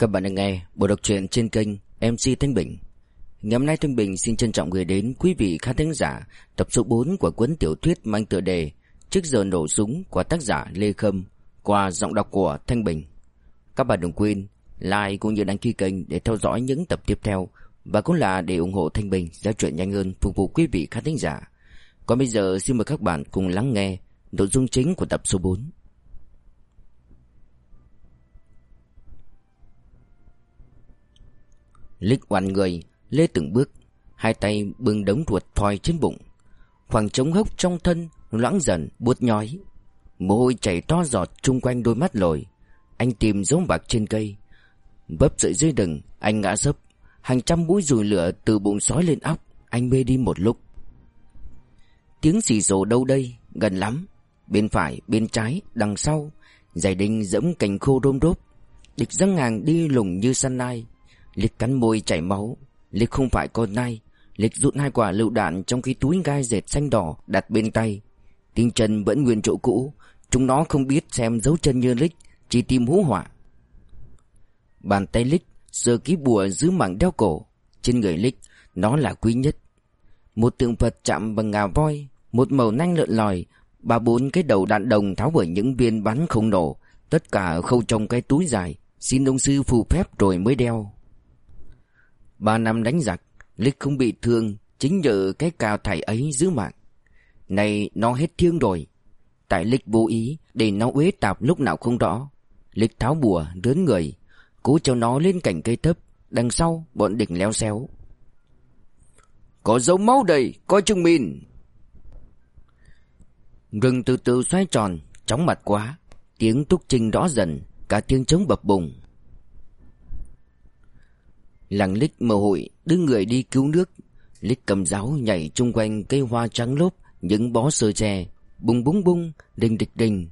Các bạn đang nghe bộ đọc truyện trên kênh MC Thanh Bình. Ngày hôm nay Thanh Bình xin trân trọng gửi đến quý vị khán thính giả tập số 4 của cuốn tiểu thuyết mang tựa đề Trước giờ nổ súng của tác giả Lê Khâm qua giọng đọc của Thanh Bình. Các bạn đừng quên like cũng như đăng ký kênh để theo dõi những tập tiếp theo và cũng là để ủng hộ Thanh Bình ra chuyện nhanh hơn phục vụ quý vị khán thính giả. Còn bây giờ xin mời các bạn cùng lắng nghe nội dung chính của tập số 4. Lích oằn người Lê từng bước Hai tay bưng đống ruột thoi trên bụng. Khoảng trống hốc trong thân Loãng dần buốt nhói. Mồ hôi chảy to giọt chung quanh đôi mắt lồi. Anh tìm dấu bạc trên cây. Bấp sợi dưới đừng Anh ngã sấp. Hàng trăm mũi dùi lửa từ bụng sói lên óc Anh mê đi một lúc. Tiếng xì rồ đâu đây? Gần lắm. Bên phải, bên trái, đằng sau. Giải đinh dẫm cành khô rôm rốp. Địch răng hàng đi lùng như săn nai. Lịch cắn môi chảy máu. Lịch không phải con nai. Lịch rút hai quả lựu đạn trong cái túi gai dệt xanh đỏ đặt bên tay. Tinh chân vẫn nguyên chỗ cũ. Chúng nó không biết xem dấu chân như Lịch, Chỉ tìm hú họa. Bàn tay Lịch Sờ ký bùa giữ mảng đeo cổ. Trên người Lịch, Nó là quý nhất. Một tượng Phật chạm bằng ngà voi, Một màu nanh lợn lòi, Ba bốn cái đầu đạn đồng tháo bởi những viên bắn không nổ. Tất cả khâu trong cái túi dài. Xin ông sư phù phép rồi mới đeo. Ba năm đánh giặc, Lịch không bị thương chính nhờ cái cao thải ấy giữ mạng. Này nó hết thiêng rồi. Tại Lịch vô ý để nó uế tạp lúc nào không rõ. Lịch tháo bùa, đớn người, cố cho nó lên cành cây thấp, đằng sau bọn địch leo xéo. Có dấu máu đầy, có chứng minh. Rừng từ từ xoay tròn, chóng mặt quá, tiếng túc trinh rõ dần, cả tiếng trống bập bùng. Làng lích mờ hội, đưa người đi cứu nước. Lích cầm giáo nhảy chung quanh cây hoa trắng lốp, Những bó sơ tre Bung bung bung Đình địch đình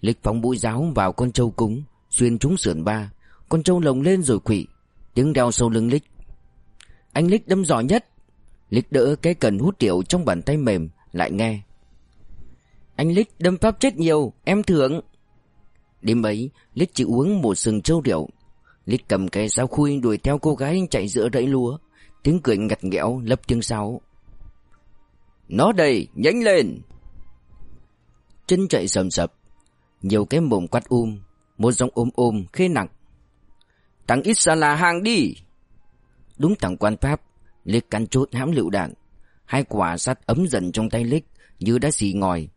Lích phóng mũi giáo vào con trâu cúng, Xuyên trúng sườn ba. Con trâu lồng lên rồi quỵ Tiếng đeo sâu lưng Lích. Anh Lích đâm giỏi nhất. Lích đỡ cái cần hút tiểu trong bàn tay mềm, Lại nghe. Anh Lích đâm pháp chết nhiều, Em thưởng. Đêm ấy, Lích chỉ uống một sừng trâu rượu. Lít cầm cây giáo khui đuổi theo cô gái chạy giữa rẫy lúa. Tiếng cười ngặt nghẽo lấp tiếng sáo. Nó đây, nhanh lên! Chân chạy sầm sập. Nhiều cái mồm quát um Một giọng ôm ôm khê nặng. Thằng ít xa là hàng đi! Đúng thằng quan pháp Lick căn chốt hãm lựu đạn. Hai quả sắt ấm dần trong tay Lick Như đã xì ngòi.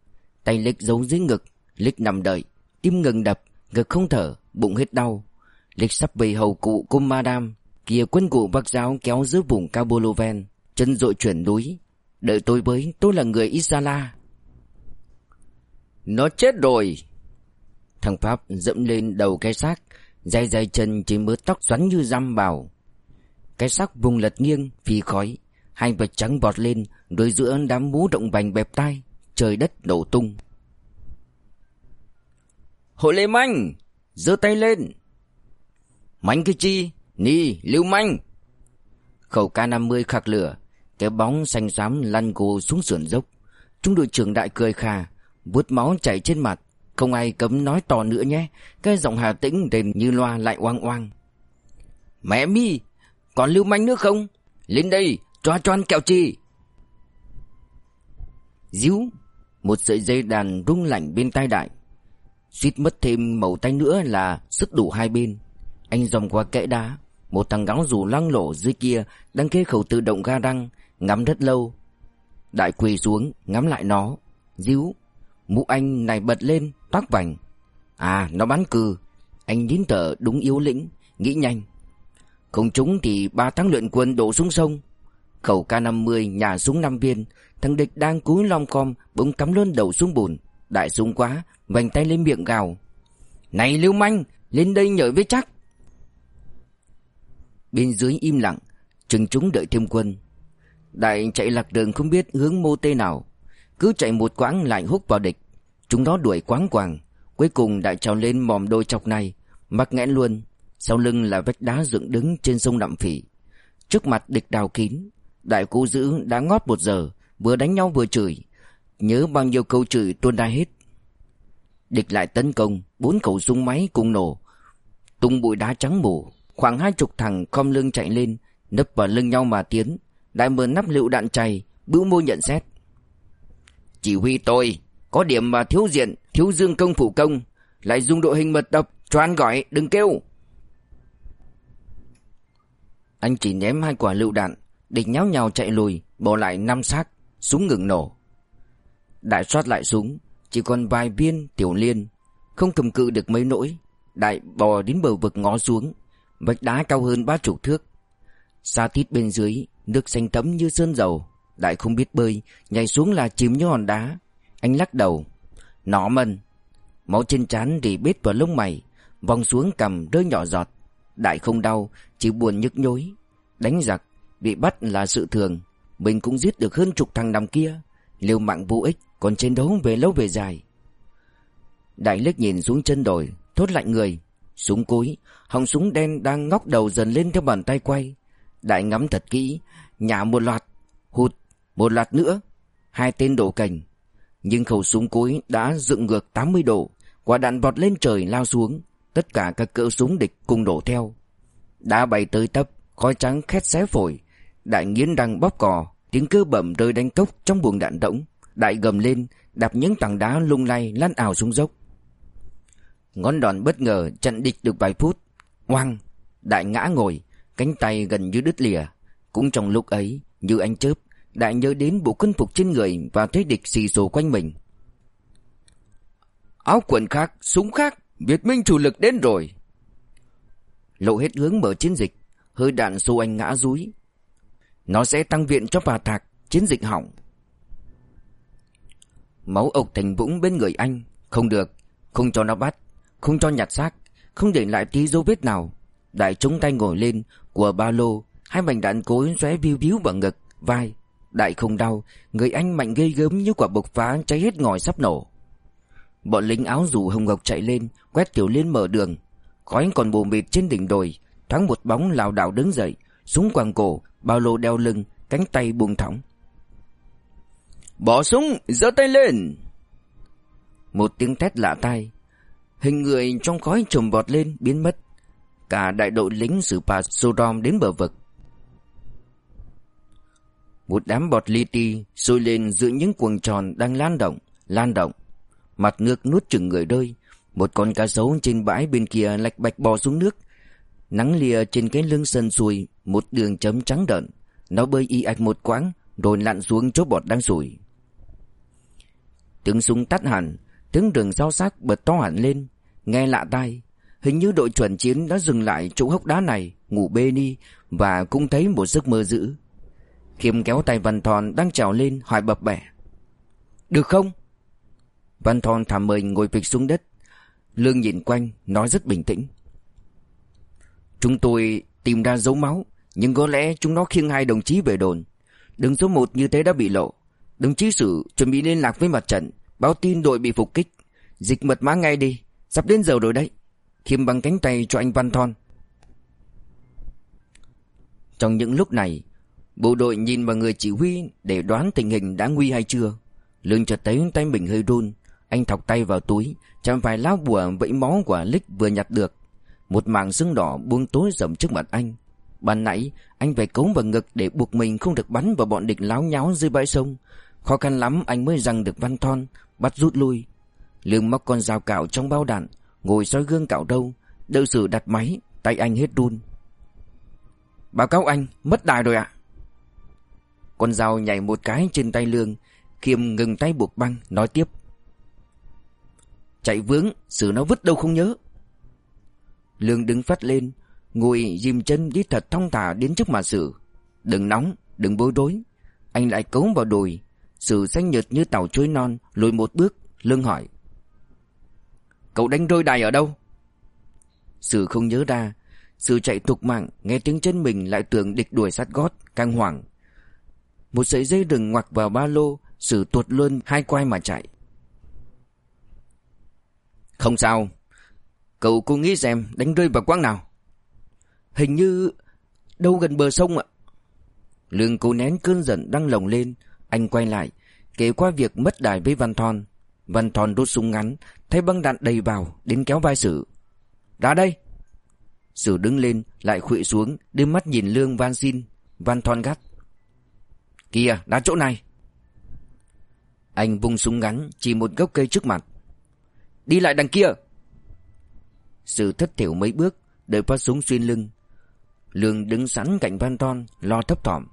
Tay Lick giấu dưới ngực Lick nằm đợi Tim ngừng đập Ngực không thở Bụng hết đau. Lịch sắp về hầu cụ cung madam Kia quân cụ bắc giáo kéo giữa vùng Caboloven Chân dội chuyển núi. Đợi tôi với, tôi là người Isala Nó chết rồi. Thằng Pháp dẫm lên đầu cái xác Dài dài chân chỉ mớ tóc xoắn như răm bào. Cái xác vùng lật nghiêng Phi khói, Hai vật trắng bọt lên, đôi giữa đám mũ động bành bẹp tai, Trời đất nổ tung. Hội Lê Manh, giơ tay lên mạnh cái chi? Ni, lưu manh! Khẩu K50 khạc lửa, cái bóng xanh xám lăn gồ xuống sườn dốc. Trung đội trưởng đại cười khà, vuốt máu chảy trên mặt. Không ai cấm nói to nữa nhé, cái giọng hà tĩnh đền như loa lại oang oang. Mẹ mi, còn lưu manh nữa không? Lên đây, cho choan kẹo chi. Díu, một sợi dây đàn rung lạnh bên tai đại. Suýt mất thêm màu tay nữa là sức đủ hai bên. Anh dòng qua kẽ đá, Một thằng gáo rủ lăng lộ dưới kia Đang kê khẩu tự động ga đăng, Ngắm rất lâu. Đại quỳ xuống, ngắm lại nó. Díu, Mũ anh này bật lên toát vành. À nó bắn cừ. Anh nín thở đúng yếu lĩnh, Nghĩ nhanh. Không trúng thì ba tháng luyện quân đổ xuống sông. Khẩu K50 nhà súng 5 viên. Thằng địch đang cúi lom com, Bỗng cắm luôn đầu xuống bùn. Đại súng quá, Vành tay lên miệng gào. Này lưu manh, Lên đây nhởi với chắc. Bên dưới im lặng Chừng chúng đợi thêm quân. Đại chạy lạc đường không biết hướng mô tê nào. Cứ chạy một quãng lại hút vào địch. Chúng nó đuổi quáng quàng. Cuối cùng đại trào lên mòm đôi chọc này. Mắc nghẽn luôn. Sau lưng là vách đá dựng đứng trên sông đậm Phỉ. Trước mặt địch đào kín, Đại cố giữ đã ngót một giờ, Vừa đánh nhau vừa chửi. Nhớ bao nhiêu câu chửi tuôn ra hết. Địch lại tấn công, Bốn khẩu súng máy cùng nổ. Tung bụi đá trắng mù. Khoảng hai chục thằng khom lưng chạy lên, Nấp vào lưng nhau mà tiến. Đại mở nắp lựu đạn chày Bữu môi nhận xét. Chỉ huy tôi, Có điểm mà thiếu diện, Thiếu dương công phủ công. Lại dùng đội hình mật tập Cho ăn gọi, đừng kêu. Anh chỉ ném hai quả lựu đạn Địch nháo nhào chạy lùi, Bỏ lại năm xác, Súng ngừng nổ. Đại soát lại súng, Chỉ còn vài viên tiểu liên, Không cầm cự được mấy nỗi. Đại bò đến bờ vực ngó xuống. Vách đá cao hơn ba chục thước. Xa tít bên dưới, Nước xanh tấm như sơn dầu. Đại không biết bơi, Nhảy xuống là chìm như hòn đá. Anh lắc đầu. Nó mần. Máu trên trán rỉ bết vào lông mày, Vòng xuống cầm rơi nhỏ giọt. Đại không đau, Chỉ buồn nhức nhối. Đánh giặc, Bị bắt là sự thường. Mình cũng giết được hơn chục thằng nằm kia. Liều mạng vô ích, Còn chiến đấu về lâu về dài. Đại liếc nhìn xuống chân đồi, Thốt lạnh người. Súng cối, Họng súng đen đang ngóc đầu dần lên theo bàn tay quay. Đại ngắm thật kỹ, Nhả một loạt, Hụt, Một loạt nữa, Hai tên đổ cành. Nhưng khẩu súng cối đã dựng ngược 80 độ, Quả đạn vọt lên trời lao xuống. Tất cả các cỡ súng địch cùng đổ theo. Đã bay tới tấp, Khói trắng khét xé phổi. Đại nghiến đang bóp cò, Tiếng cơ bẩm rơi đánh cốc trong buồng đạn động. Đại gầm lên, Đạp những tảng đá lung lay lăn ảo xuống dốc. Ngón đòn bất ngờ chặn địch được vài phút. Oang Đại ngã ngồi, Cánh tay gần như đứt lìa. Cũng trong lúc ấy, Như anh chớp, Đại nhớ đến bộ quân phục trên người Và thấy địch xì xồ quanh mình. Áo quần khác, Súng khác, Việt Minh chủ lực đến rồi. Lộ hết hướng mở chiến dịch Hơi đạn xô anh ngã rúi. Nó sẽ tăng viện cho bà Thạc, Chiến dịch hỏng. Máu ộc thành vũng bên người anh, Không được, Không cho nó bắt. Không cho nhặt xác Không để lại tí dấu vết nào. Đại chống tay ngồi lên Của ba lô Hai mảnh đạn cối xóe viu víu vào ngực Vai. Đại không đau Người anh mạnh ghê gớm như quả bộc phá cháy hết ngòi sắp nổ. Bọn lính áo dù hồng ngọc chạy lên Quét tiểu liên mở đường. Khói còn bù mịt trên đỉnh đồi Thoáng một bóng lảo đảo đứng dậy Súng quàng cổ Bao lô đeo lưng Cánh tay buông thõng. Bỏ súng giơ tay lên! Một tiếng thét lạ tai Hình người trong khói trùm vọt lên biến mất Cả đại đội lính xử phạt Sodom đến bờ vực Một đám bọt li ti sôi lên giữa những cuồng tròn đang lan động, lan động. Mặt nước nuốt chừng người rơi. Một con cá sấu trên bãi bên kia lạch bạch bò xuống nước. Nắng lìa trên cái lưng sân xuôi, một đường chấm trắng đợn. Nó bơi y ạch một quãng, rồi lặn xuống chỗ bọt đang sủi. Tiếng súng tắt hẳn, tiếng rừng sao xác bật to hẳn lên, nghe lạ tai. Hình như đội chuẩn chiến đã dừng lại chỗ hốc đá này, ngủ bê đi và cũng thấy một giấc mơ dữ. Khiêm kéo tay Văn Thòn đang trèo lên hỏi bập bẹ. Được không? Văn Thòn thả mình ngồi phịch xuống đất. Lương nhìn quanh, nói rất bình tĩnh. Chúng tôi tìm ra dấu máu, nhưng có lẽ chúng nó khiêng hai đồng chí về đồn. Đường số một như thế đã bị lộ. Đồng chí Sử chuẩn bị liên lạc với mặt trận, báo tin đội bị phục kích. Dịch mật mã ngay đi, sắp đến giờ rồi đấy. Khiêm bằng cánh tay cho anh Văn Thon. Trong những lúc này, bộ đội nhìn vào người chỉ huy để đoán tình hình đã nguy hay chưa. Lương chợt thấy tay mình hơi run, anh thọc tay vào túi, chạm vài lá bùa vẫy máu của Lích vừa nhặt được. Một mảng xương đỏ buông tối rầm trước mặt anh. Ban nãy, anh phải cống vào ngực để buộc mình không được bắn vào bọn địch láo nháo dưới bãi sông. Khó khăn lắm anh mới rằng được Văn Thon, bắt rút lui. Lương móc con dao cạo trong bao đạn, ngồi soi gương cạo râu, đợi sử đặt máy, tay anh hết run. Báo cáo anh, mất đài rồi ạ. Con dao nhảy một cái trên tay Lương, Khiêm ngừng tay buộc băng, nói tiếp. Chạy vướng, xử nó vứt đâu không nhớ. Lương đứng phát lên, ngồi dìm chân đi thật thong thả đến trước mặt sử. Đừng nóng, đừng bối rối. Anh lại cấu vào đùi. Sử xanh nhợt như tàu chuối non, lùi một bước, Lương hỏi. Cậu đánh rơi đài ở đâu? Sử không nhớ ra. Sử chạy tục mạng, nghe tiếng chân mình lại tưởng địch đuổi sát gót, càng hoảng. Một sợi dây đừng ngoặc vào ba lô, Sử tuột luôn hai quai mà chạy. Không sao. Cậu cứ nghĩ xem đánh rơi vào quãng nào? Hình như đâu gần bờ sông ạ. Lương cố nén cơn giận đang lồng lên, anh quay lại, kể qua việc mất đài với Văn Thon. Văn Thòn đốt súng ngắn, thấy băng đạn đầy vào, đến kéo vai Sử. Ra đây! Sử đứng lên lại khuỵu xuống Đưa mắt nhìn Lương Van Xin. Văn Thòn gắt. Kìa đá chỗ này. Anh vung súng ngắn Chỉ một gốc cây trước mặt. Đi lại đằng kia. Sử thất thiểu mấy bước Đợi phát súng xuyên lưng. Lương đứng sẵn cạnh Văn Thon Lo thấp thỏm.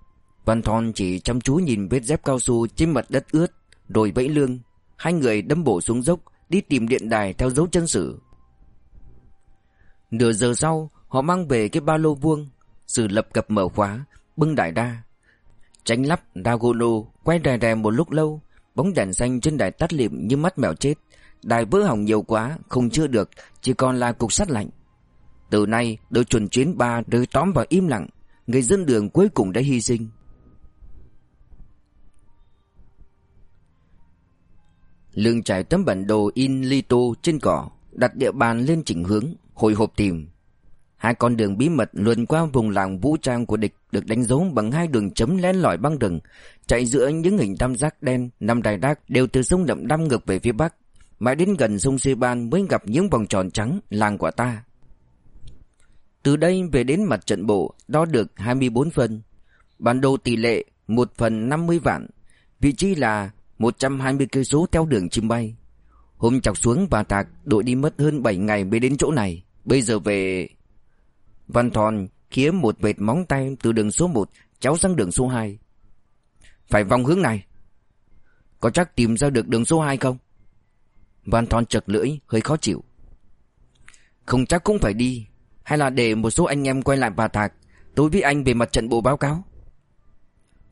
Văn Thon chỉ chăm chú nhìn vết dép cao su trên mặt đất ướt Rồi vẫy lương. Hai người đâm bổ xuống dốc, Đi tìm điện đài theo dấu chân sử. Nửa giờ sau, Họ mang về cái ba lô vuông. Sử lập cập mở khóa, Bưng đại đa. Tránh lắp Dagono Quay đài đè một lúc lâu, Bóng đèn xanh trên đài tắt lịm như mắt mèo chết. Đài vỡ hỏng nhiều quá, Không chữa được, Chỉ còn là cục sắt lạnh. Từ nay, đội chuẩn chuyến ba rơi tóm vào im lặng. Người dân đường cuối cùng đã hy sinh. Lương trải tấm bản đồ in lito trên cỏ Đặt địa bàn lên chỉnh hướng Hồi hộp tìm Hai con đường bí mật luồn qua vùng làng vũ trang của địch được đánh dấu bằng hai đường chấm len lỏi băng rừng, chạy giữa những hình tam giác đen nằm đài đác đều từ sông đậm đăm ngược về phía bắc, mãi đến gần sông Seban mới gặp những vòng tròn trắng làng của ta. Từ đây về đến mặt trận bộ đo được 24 phần, bản đồ tỷ lệ 1 phần 50 vạn, vị trí là 120 cây số theo đường chim bay. Hôm chọc xuống và tạc, đội đi mất hơn 7 ngày mới đến chỗ này. Bây giờ về... Văn Thòn khía một vệt móng tay từ đường số 1 cháu sang đường số 2. Phải vòng hướng này. Có chắc tìm ra được đường số 2 không? Văn Thòn chật lưỡi, hơi khó chịu. Không chắc cũng phải đi. Hay là để một số anh em quay lại bà thạc. Tôi với anh về mặt trận bộ báo cáo.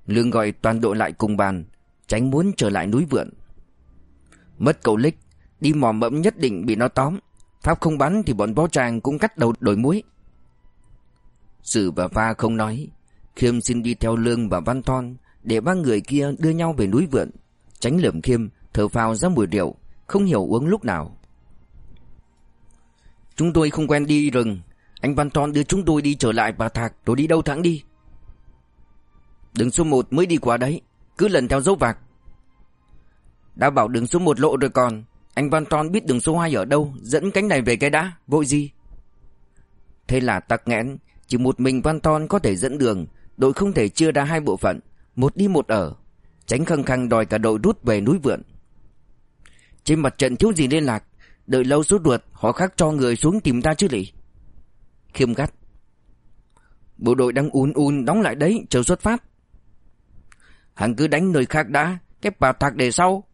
Lương gọi toàn đội lại cùng bàn. Tránh muốn trở lại núi vượn. Mất cầu lích. Đi mò mẫm nhất định bị nó tóm. Pháp không bắn thì bọn bó tràng cũng cắt đầu đổi muối. Sử và Pha không nói Khiêm xin đi theo Lương và Văn Thon Để ba người kia đưa nhau về núi vượn Tránh lượm Khiêm, thở phào ra mùi rượu, Không hiểu uống lúc nào Chúng tôi không quen đi rừng Anh Văn Thon đưa chúng tôi đi trở lại Bà Thạc Rồi đi đâu thẳng đi Đường số 1 mới đi qua đấy cứ lần theo dấu vạc. Đã bảo đường số 1 lộ rồi còn, Anh Văn Ton biết đường số 2 ở đâu, Dẫn cánh này về cái đã Vội gì? Thế là tắc nghẽn, chỉ một mình Van Ton có thể dẫn đường, Đội không thể chia ra hai bộ phận, Một đi một ở, Tránh khăng khăng đòi cả đội rút về núi vượn. Trên mặt trận thiếu gì liên lạc, Đợi lâu số ruột, Họ khác cho người xuống tìm ta chứ lì. Khiêm gắt. Bộ đội đang un un đóng lại đấy, Chờ xuất phát. Hắn cứ đánh nơi khác đã Kép bà thạc để sau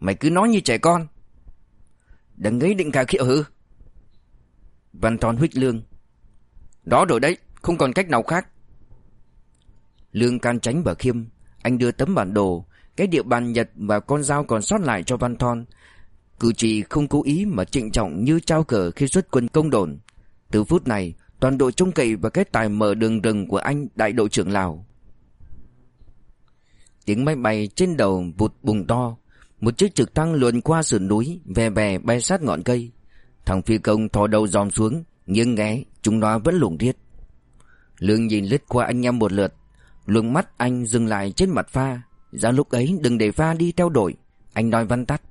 Mày cứ nói như trẻ con Đừng ấy định cả khiệu hư Văn Thon huých lương đó rồi đấy, không còn cách nào khác. Lương can tránh bờ khiêm, anh đưa tấm bản đồ, cái địa bàn Nhật và con dao còn sót lại cho Văn Thon. Cử chỉ không cố ý mà trịnh trọng như trao cờ khi xuất quân công đồn. Từ phút này, toàn đội trông cậy và cái tài mở đường rừng của anh đại đội trưởng Lào. Tiếng máy bay trên đầu vụt bùng to, một chiếc trực thăng luồn qua sườn núi, về về bay sát ngọn cây. Thằng phi công thò đầu dòm xuống, nghiêng ngé chúng nó vẫn lủng riết. Lương nhìn lướt qua anh em một lượt Luồng mắt anh dừng lại trên mặt pha. Ra lúc ấy đừng để pha đi theo đội Anh nói văn tắt.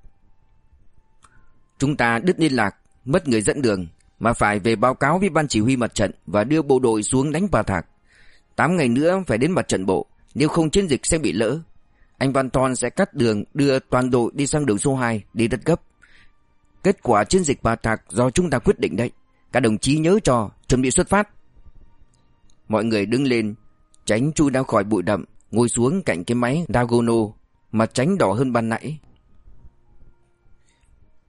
Chúng ta đứt liên lạc Mất người dẫn đường Mà phải về báo cáo với ban chỉ huy mặt trận Và đưa bộ đội xuống đánh bà thạc. Tám ngày nữa phải đến mặt trận bộ. Nếu không chiến dịch sẽ bị lỡ. Anh Văn Toàn sẽ cắt đường, đưa toàn đội đi sang đường số 2 Đi rất gấp. Kết quả chiến dịch bà thạc do chúng ta quyết định đấy. Các đồng chí nhớ cho, Chuẩn bị xuất phát. Mọi người đứng lên, Tránh chui ra khỏi bụi đậm, Ngồi xuống cạnh cái máy Dagono Mà tránh đỏ hơn ban nãy.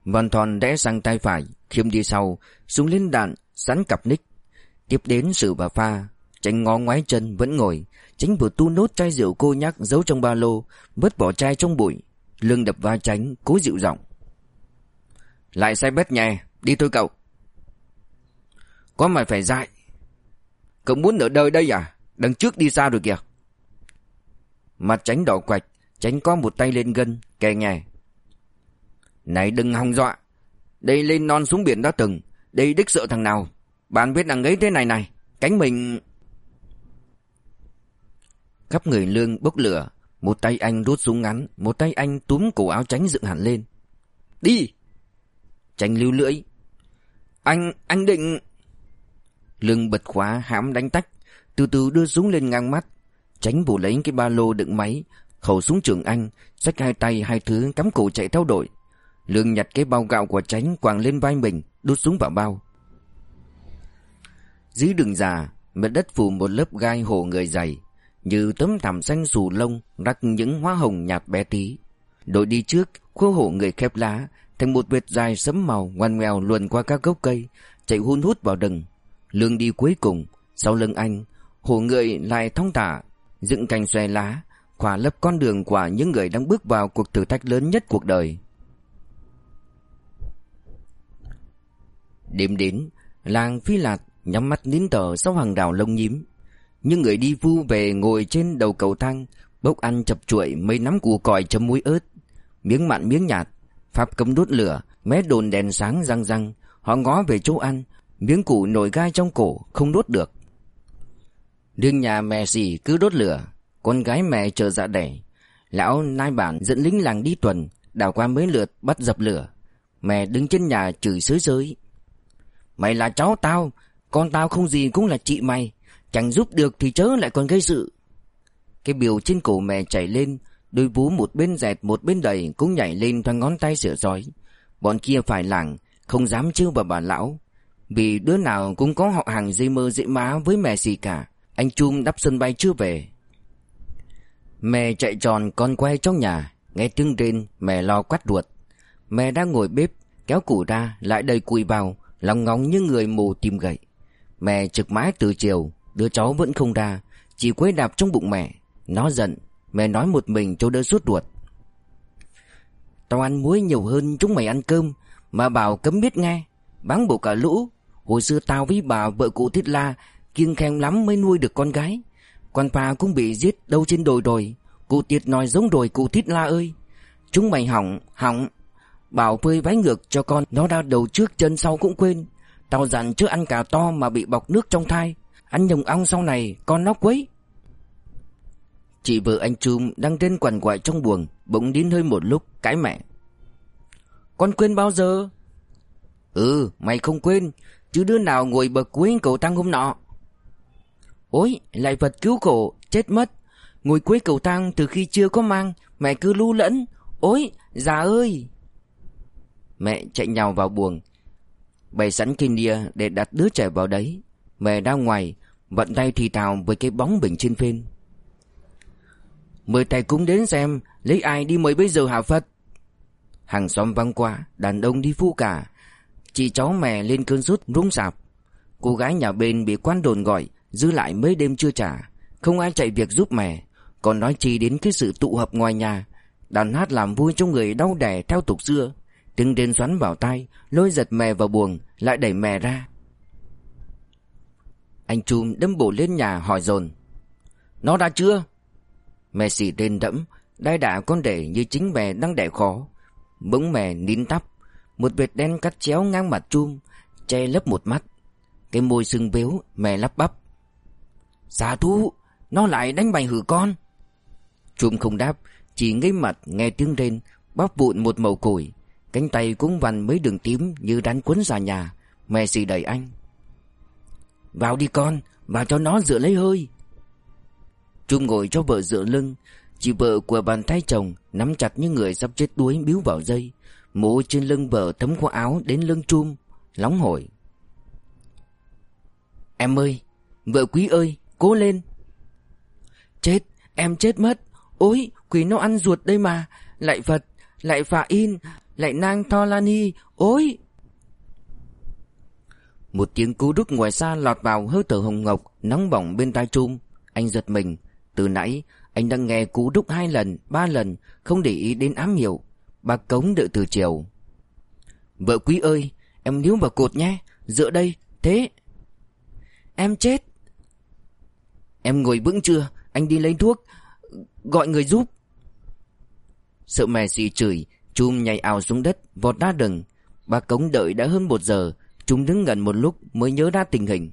Văn Toàn đẽ sang tay phải, Khiêm đi sau Súng lên đạn, Sắn cặp nick. Tiếp đến sự và pha, Tránh ngó ngoái chân vẫn ngồi chính vừa tu nốt chai rượu cô nhắc giấu trong ba lô, Vứt bỏ chai trong bụi, Lưng đập va tránh cố dịu giọng. Lại xe bét nhè, Đi thôi cậu. Có mày phải dạy Cậu muốn ở đời đây à? Đằng trước đi xa rồi kìa. Mặt tránh đỏ quạch Tránh có một tay lên gân, Kè nhè. Này đừng hòng dọa. Đây lên non xuống biển đã từng, Đây đích sợ thằng nào. Bạn biết đằng ấy thế này này, Cánh mình Khắp người lương bốc lửa. Một tay anh rút súng ngắn Một tay anh túm cổ áo tránh dựng hẳn lên. Đi! Tránh lưu lưỡi. Anh, anh định! Lương bật khóa hãm đánh tách. Từ từ đưa súng lên ngang mắt. Tránh bổ lấy cái ba lô đựng máy. Khẩu súng trường anh Xách hai tay hai thứ cắm cổ chạy theo đội. Lương nhặt cái bao gạo của tránh quàng lên vai mình Đút súng vào bao. Dưới đường già Mặt đất phủ một lớp gai hổ người dày. Như tấm thảm xanh xù lông Rắc những hoa hồng nhạt bé tí. Đội đi trước khu hổ người khép lá, Thành một vệt dài sẫm màu ngoằn ngoèo luồn qua các gốc cây, Chạy hun hút vào rừng. Lương đi cuối cùng, Sau lưng anh, Hổ người lại thong thả, Dựng cành xòe lá, Khỏa lấp con đường của những người đang bước vào cuộc thử thách lớn nhất cuộc đời. Đêm đến, Làng Phi Lạt nhắm mắt nín thở sau hàng đào lông nhím những người đi vu về ngồi trên đầu cầu thang, bốc ăn chập chuội mấy nắm củ còi chấm muối ớt. Miếng mặn miếng nhạt, pháp cấm đốt lửa, mé đồn đèn sáng răng răng. Họ ngó về chỗ ăn, miếng củ nổi gai trong cổ, không đốt được. Đương nhà mẹ gì cứ đốt lửa, con gái mẹ chờ dạ đẻ. Lão nai bản dẫn lính làng đi tuần, đào qua mấy lượt bắt dập lửa. Mẹ đứng trên nhà chửi xới xới mày là cháu tao, con tao không gì cũng là chị mày. Chẳng giúp được thì chớ lại còn gây sự. Cái biểu trên cổ mẹ chảy lên, Đôi vú một bên dẹt một bên đầy Cũng nhảy lên thoang ngón tay sửa giói Bọn kia phải làng Không dám trêu vào bà lão. Vì đứa nào cũng có họ hàng dây mơ dễ má với mẹ gì cả. Anh Trung đắp sân bay chưa về. Mẹ chạy tròn con quay trong nhà, Nghe tiếng rên, mẹ lo quát ruột. Mẹ đang ngồi bếp, Kéo củ ra, lại đầy cùi vào, Lòng ngóng như người mù tìm gậy. Mẹ trực mãi từ chiều Đứa cháu vẫn không ra Chỉ quấy đạp trong bụng mẹ. Nó giận Mẹ nói một mình cho đỡ suốt ruột. Tao ăn muối nhiều hơn chúng mày ăn cơm Mà bảo cấm biết nghe. Bán bộ cả lũ. Hồi xưa tao với bà vợ cụ Thiết La Kiêng khen lắm mới nuôi được con gái. Con pa cũng bị giết đâu trên đồi rồi Cụ Tiệt nói giống rồi cụ Thiết La ơi. Chúng mày hỏng, hỏng. Bảo phơi váy ngược cho con Nó đau đầu trước chân sau cũng quên. Tao dặn chứ ăn cà to mà bị bọc nước trong thai. Ăn nhồng ong sau này, con nó quấy. Chị vợ anh Trùm đang trên quần quại trong buồng, Bỗng đến hơi một lúc, cãi mẹ. Con quên bao giờ? Ừ mày không quên, Chứ đứa nào ngồi bậc cuối cầu thang hôm nọ. Ôi, lại vật cứu khổ, Chết mất. Ngồi cuối cầu thang từ khi chưa có mang, Mẹ cứ lu lẫn. Ôi, già ơi! Mẹ chạy nhào vào buồng, Bày sẵn kinh đia để đặt đứa trẻ vào đấy. Mẹ ra ngoài, Vận tay thì thào với cái bóng bình trên phên. Mời thầy cúng đến xem, Lấy ai đi mời bây giờ hả Phật? Hàng xóm văng qua Đàn ông đi phu cả. Chị cháu mẹ lên cơn sốt rung sạp. Cô gái nhà bên bị quan đồn gọi, Giữ lại mấy đêm chưa trả. Không ai chạy việc giúp mẹ. Còn nói chi đến cái sự tụ hợp ngoài nhà. Đàn hát làm vui cho người đau đẻ theo tục xưa. Tiếng đến xoắn vào tay Lôi giật mẹ vào buồng, Lại đẩy mẹ ra. Anh trùm đâm bổ lên nhà hỏi dồn. Nó đã chưa? Mẹ xỉ đẫm, Đai đả con đẻ như chính mẹ đang đẻ khó. Bỗng mẹ nín tắp, Một vệt đen cắt chéo ngang mặt trùm Che lấp một mắt. Cái môi sưng béo mẹ lắp bắp. Xà thú, Nó lại đánh bày hử con. Trùm không đáp, Chỉ ngây mặt nghe tiếng rên, Bóp vụn một màu củi. Cánh tay cũng vằn mấy đường tím như đánh quấn ra nhà. Mẹ xì đẩy anh. Vào đi con Vào cho nó dựa lấy hơi. Trung ngồi cho vợ dựa lưng. Chị vợ của bàn tay chồng Nắm chặt như người sắp chết đuối biếu vào dây. Mũ trên lưng vợ thấm qua áo đến lưng Trung Lóng hổi Em ơi Vợ quý ơi Cố lên. Chết Em chết mất. Ôi quỷ nó ăn ruột đây mà. Lại Phật Lại phà in lại nang Tho Lan Hi, ôi! Một tiếng cú đúc ngoài xa lọt vào hơi thở hồng ngọc, nóng bỏng bên tai Trung. Anh giật mình. Từ nãy, anh đang nghe cú đúc hai lần, ba lần, không để ý đến ám hiệu. Bà Cống đợi từ chiều. Vợ quý ơi, em níu vào cột nhé, dựa đây, thế. Em chết. Em ngồi vững chưa, anh đi lấy thuốc, gọi người giúp. Sợ mè xì chửi, Chum nhảy ảo xuống đất Vọt đá đừng Bà Cống đợi đã hơn một giờ Chúng đứng gần một lúc mới nhớ ra tình hình.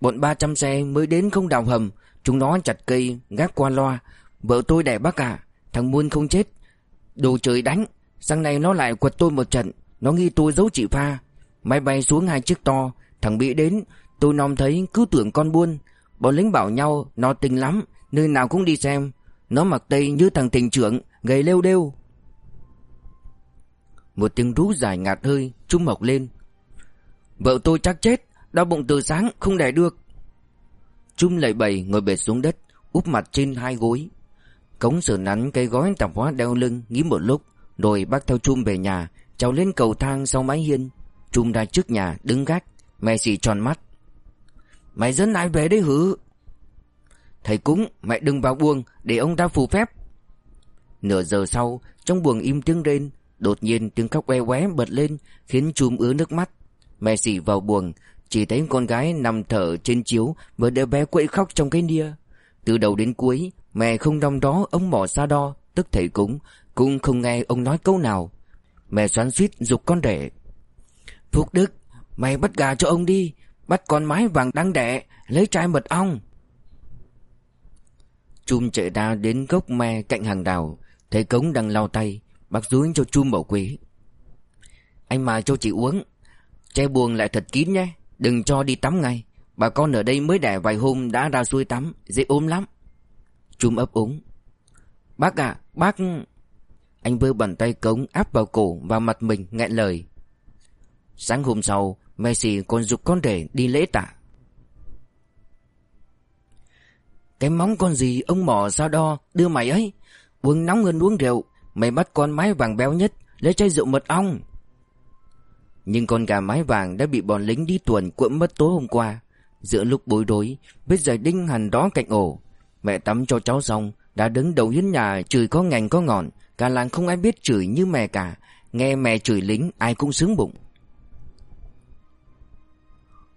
Bọn 300 xe mới đến không đào hầm. Chúng nó chặt cây, Gác qua loa. Vợ tôi đẻ bác cả Thằng Muôn không chết. Đồ trời đánh Sáng nay nó lại quật tôi một trận. Nó nghi tôi giấu chị pha. Máy bay xuống hai chiếc to, Thằng Bị đến. Tôi nom thấy cứ tưởng con buôn. Bọn lính bảo nhau, Nó tình lắm, Nơi nào cũng đi xem. Nó mặc tây như thằng tình trưởng, Gầy lêu đêu. Một tiếng rú dài ngạt hơi, Trung mọc lên. Vợ tôi chắc chết, Đau bụng từ sáng, không đẻ được. Trung lạy bầy ngồi bệt xuống đất, Úp mặt trên hai gối. Cống sờ nắn cây gói tạp hóa đeo lưng, Nghĩ một lúc, Rồi bác theo Trung về nhà, Trèo lên cầu thang sau mái hiên. Trung ra trước nhà, đứng gác, Mẹ xì tròn mắt. Mày dẫn ai về đấy hử? Thầy cúng, mẹ đừng vào buông Để ông ta phù phép. Nửa giờ sau, Trong buồng im tiếng rên Đột nhiên tiếng khóc que qué bật lên, Khiến chùm ứa nước mắt. Mẹ xì vào buồng, Chỉ thấy con gái nằm thở trên chiếu Với đứa bé quậy khóc trong cái nia. Từ đầu đến cuối, Mẹ không đong đó, ông mỏ xa đo, Tức thầy cúng, Cũng không nghe ông nói câu nào. Mẹ xoắn suýt dục con rể Phúc Đức, Mày bắt gà cho ông đi, Bắt con mái vàng đang đẻ, Lấy chai mật ong. Chùm chạy ra đến gốc me cạnh hàng đào Thấy cống đang lau tay. Bác dúi cho chum bầu quý Anh mà cho chị uống, Che buồng lại thật kín nhé. Đừng cho đi tắm ngay. Bà con ở đây mới đẻ vài hôm đã ra xuôi tắm, Dễ ốm lắm. Chum ấp úng. Bác à bác. Anh vơ bàn tay cống áp vào cổ và mặt mình nghẹn lời. Sáng hôm sau Messi còn dục con rể đi lễ tạ. Cái móng con gì ông mỏ sao đo Đưa mày ấy? Uống nóng hơn uống rượu Mày bắt con mái vàng béo nhất, Lấy chai rượu mật ong. Nhưng con gà mái vàng đã bị bọn lính đi tuần cuộm mất tối hôm qua. Giữa lúc bối rối, Biết giải đinh hằn đó cạnh ổ. Mẹ tắm cho cháu xong, Đã đứng đầu hiến nhà, chửi có ngành có ngọn. Cả làng không ai biết chửi như mẹ cả. Nghe mẹ chửi lính, ai cũng sướng bụng.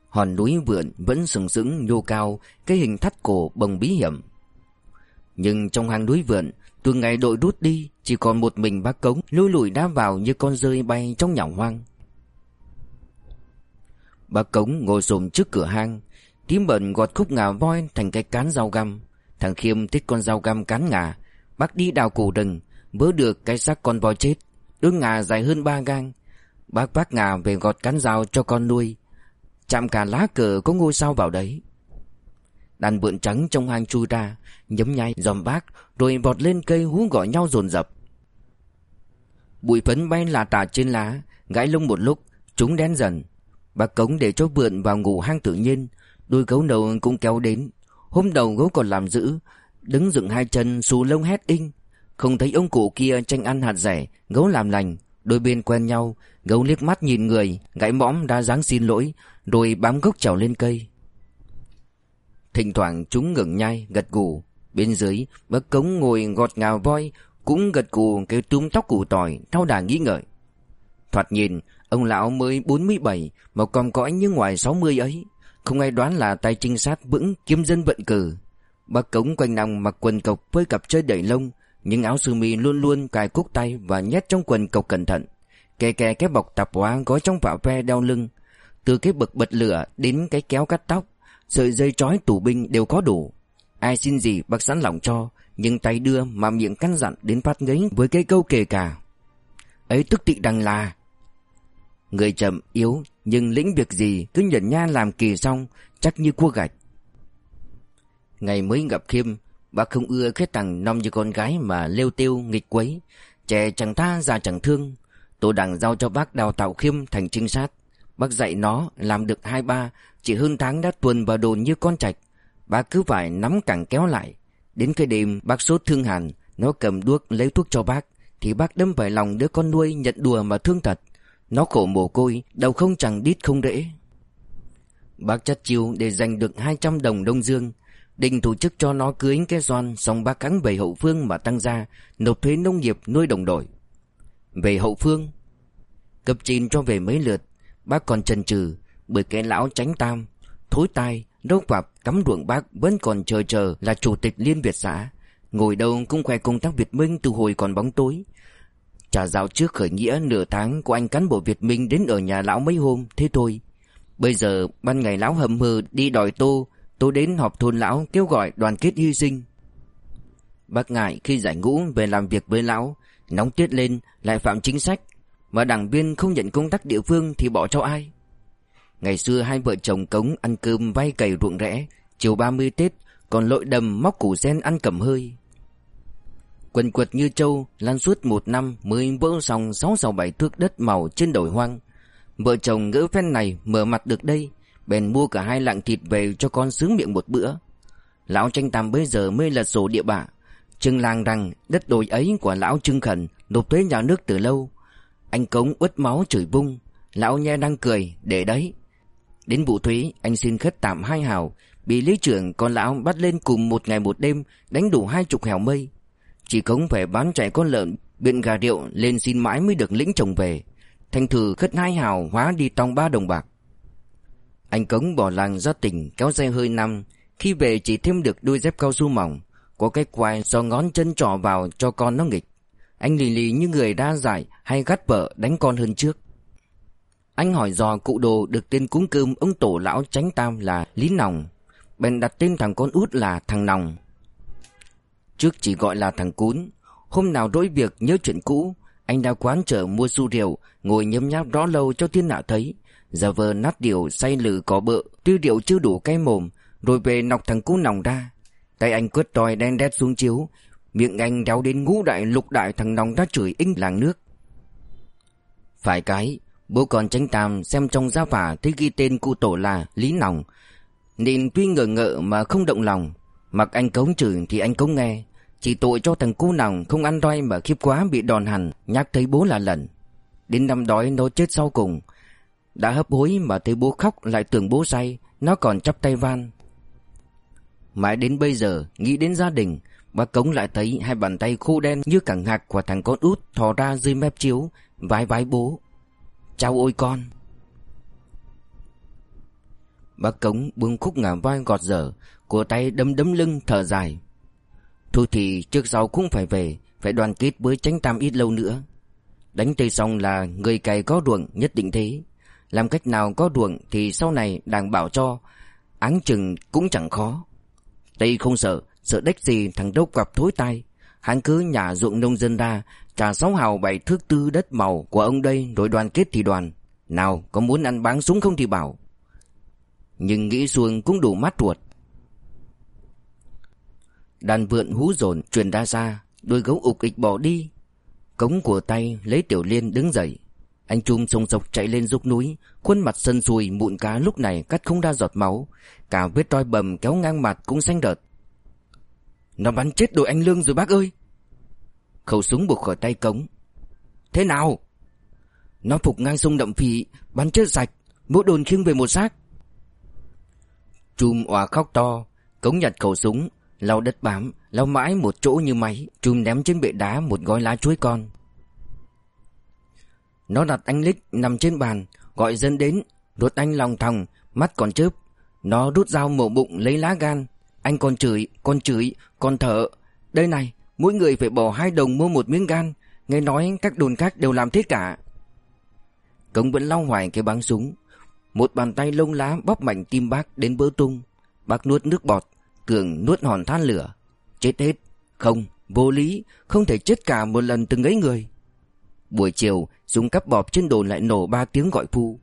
Hòn núi vượn vẫn sừng sững nhô cao, Cái hình thắt cổ bồng bí hiểm. Nhưng trong hang núi vượn từ ngày đội rút đi, Chỉ còn một mình bác cống Lôi lùi đá vào như con rơi bay trong nhỏng hoang. Bác cống ngồi xổm trước cửa hang, Tím bận gọt khúc ngà voi thành cái cán dao găm. Thằng Khiêm thích con dao găm cán ngà, Bác đi đào cổ rừng Vớ được cái xác con voi chết. Đứa ngà dài hơn ba gang, Bác bác ngà về gọt cán dao cho con nuôi. Chạm cả lá cờ có ngôi sao vào đấy. Đàn vượn trắng trong hang chui ra, Nhấm nhai dòm bác Rồi vọt lên cây hú gọi nhau dồn dập. Bụi phấn bay là tả trên lá, Gãi lông một lúc, Chúng đen dần. Bác cống để cho vượn vào ngủ hang tự nhiên, Đôi gấu đầu cũng kéo đến. Hôm đầu gấu còn làm giữ Đứng dựng hai chân xù lông hét inh. Không thấy ông cụ kia tranh ăn hạt rẻ, Gấu làm lành. Đôi bên quen nhau, Gấu liếc mắt nhìn người Gãy mõm đã dáng xin lỗi, Rồi bám gốc trèo lên cây. Thỉnh thoảng chúng ngừng nhai, gật gù. Bên dưới, bác cống ngồi ngọt ngào voi, Cũng gật gù cái túm tóc củ tỏi, Thao đà nghĩ ngợi. Thoạt nhìn, Ông lão mới 47 Mà còn có như ngoài 60 ấy. Không ai đoán là tay trinh sát vững kiếm dân vận cử. Bác cống quanh năm mặc quần cộc với cặp chơi đẩy lông Nhưng áo sơ mi luôn luôn cài cúc tay Và nhét trong quần cộc cẩn thận. Kè kè cái bọc tạp hóa gói trong vỏ ve đeo lưng. Từ cái bực bật lửa đến cái kéo cắt tóc Sợi dây trói tù binh đều có đủ. Ai xin gì bác sẵn lòng cho, Nhưng tay đưa mà miệng căn dặn đến phát ngấy với cái câu kề cả. Ấy tức tị đằng là, Người chậm yếu, nhưng lĩnh việc gì cứ nhận nha làm kỳ xong, chắc như cua gạch. Ngày mới gặp Khiêm, Bác không ưa cái thằng nom như con gái mà lêu tiêu, nghịch quấy. Trẻ chẳng tha, già chẳng thương. Tổ đảng giao cho bác đào tạo Khiêm thành trinh sát. Bác dạy nó làm được hai ba, Chỉ hơn tháng đã tuần vào đồn như con trạch. Bác cứ phải nắm cẳng kéo lại. Đến cái đêm bác sốt thương hàn, Nó cầm đuốc lấy thuốc cho bác, Thì bác đâm phải lòng đứa con nuôi nhận đùa mà thương thật. Nó khổ mồ côi, Đầu không chẳng đít không rễ. Bác chắt chiêu để giành được 200 đồng Đông Dương. Định tổ chức cho nó cưới cái doan, Xong bác cắn về hậu phương mà tăng ra Nộp thuế nông nghiệp nuôi đồng đội. Về hậu phương, Cấp trình cho về mấy lượt. Bác còn chần chừ, Bởi cái lão tránh tam, Thối tai Đốc quặp cắm ruộng bác Vẫn còn chờ chờ là chủ tịch Liên Việt xã. Ngồi đâu cũng khoe công tác Việt Minh Từ hồi còn bóng tối. Trả dạo trước khởi nghĩa nửa tháng Của anh cán bộ Việt Minh đến ở nhà lão mấy hôm, Thế thôi. Bây giờ ban ngày lão hầm hừ đi đòi tô Tôi đến họp thôn lão kêu gọi đoàn kết hy sinh. Bác ngại khi giải ngũ về làm việc với lão, Nóng tiết lên, lại phạm chính sách. Mà đảng viên không nhận công tác địa phương thì bỏ cho ai? Ngày xưa hai vợ chồng cống ăn cơm vay cày ruộng rẽ, Chiều 30 Tết Còn lội đầm móc củ sen ăn cầm hơi. Quần quật như trâu, Lan suốt một năm mới vỡ xong sáu sáu bảy thước đất màu trên đồi hoang. Vợ chồng ngỡ phen này mở mặt được đây, Bèn mua cả hai lạng thịt về cho con sướng miệng một bữa. Lão tranh tam bây giờ mới lật sổ địa bạ Trưng làng rằng đất đồi ấy của lão Trưng Khẩn nộp thuế nhà nước từ lâu. Anh Cống uất máu chửi bung lão nhe đang cười, để đấy. Đến vụ thuế, anh xin khất tạm hai hào, bị lý trưởng con lão bắt lên cùng một ngày một đêm, đánh đủ hai chục hào mây. Chỉ Cống phải bán chạy con lợn, biện gà rượu lên xin mãi mới được lĩnh chồng về. Thành thử khất hai hào hóa đi tòng ba đồng bạc. Anh Cống bỏ làng ra tỉnh kéo xe hơi năm, khi về chỉ thêm được đôi dép cao su mỏng. Có cái quai do ngón chân trỏ vào cho con nó nghịch anh lì lì như người đa giải hay gắt vợ đánh con hơn trước. Anh hỏi dò cụ đồ được tên cúng cơm ông tổ lão tránh tam là Lý Nòng. Bèn đặt tên thằng con út là thằng Nòng. Trước chỉ gọi là thằng Cún, Hôm nào rỗi việc nhớ chuyện cũ, Anh đã quán chợ mua su điều Ngồi nhấm nháp rõ lâu cho thiên nạ thấy. Giờ vờ nát điều say lử có bợ Tuy điều chưa đủ cái mồm, Rồi về nọc thằng cú nòng ra. Tay anh quất tòi đen đét xuống chiếu Miệng anh đéo đến ngũ đại lục đại thằng nòng đã chửi inh làng nước. Phải cái, Bố còn tránh tam xem trong gia phả Thấy ghi tên cụ tổ là Lý Nòng. Nên tuy ngờ ngợ mà không động lòng, Mặc anh cống chửi thì anh cống nghe. Chỉ tội cho thằng cu nòng không ăn roi mà khiếp quá bị đòn hẳn, Nhắc thấy bố là lần. Đến năm đói nó chết sau cùng. Đã hấp hối mà thấy bố khóc lại tưởng bố say, Nó còn chắp tay van. Mãi đến bây giờ, Nghĩ đến gia đình Bác Cống lại thấy hai bàn tay khô đen như cẳng hạc của thằng con út thò ra dưới mép chiếu Vái vái bố. Chào ôi con. Bác Cống buông khúc ngả vai gọt dở Của tay đấm đấm lưng thở dài. Thôi thì trước sau cũng phải về Phải đoàn kết với tránh tam ít lâu nữa. Đánh tây xong là người cày có ruộng nhất định thế. Làm cách nào có ruộng thì sau này đảng bảo cho Áng chừng cũng chẳng khó. Tây không sợ, sợ đếch gì thằng đốc gặp thối tay, Hắn cứ nhả ruộng nông dân ra, trả sáu hào bảy thước tư đất màu của ông đây rồi đoàn kết thì đoàn. Nào, có muốn ăn báng súng không thì bảo. Nhưng nghĩ xuông cũng đủ mát ruột. Đàn vượn hú dồn truyền ra xa, đôi gấu ục ịch bỏ đi. Cống của tay lấy tiểu liên đứng dậy. Anh Trung sông sộc chạy lên dốc núi, khuôn mặt sân sùi mụn cá lúc này cắt không ra giọt máu, cả vết roi bầm kéo ngang mặt cũng xanh đợt. Nó bắn chết đội anh Lương rồi bác ơi. Khẩu súng buộc khỏi tay cống. Thế nào? Nó phục ngang sông Đậm Phì, bắn chết sạch, mỗi đồn khiêng về một xác. Chùm òa khóc to, cống nhặt khẩu súng, lau đất bám, lau mãi một chỗ như máy, chùm ném trên bệ đá một gói lá chuối con. Nó đặt anh Lích nằm trên bàn Gọi dân đến Đốt anh lòng thòng Mắt còn chớp Nó rút dao mổ bụng lấy lá gan anh còn chửi Còn chửi Còn thở. Đây này, Mỗi người phải bỏ hai đồng mua một miếng gan. Nghe nói các đồn khác đều làm thế cả. Cống vẫn lau hoài cái bắn súng. Một bàn tay lông lá bóp mạnh tim bác đến vỡ tung. Bác nuốt nước bọt Cường nuốt hòn than lửa. Chết hết. Không, Vô lý. Không thể chết cả một lần từng ấy người. Buổi chiều, Súng cắp bọp trên đồn lại nổ ba tiếng gọi phu.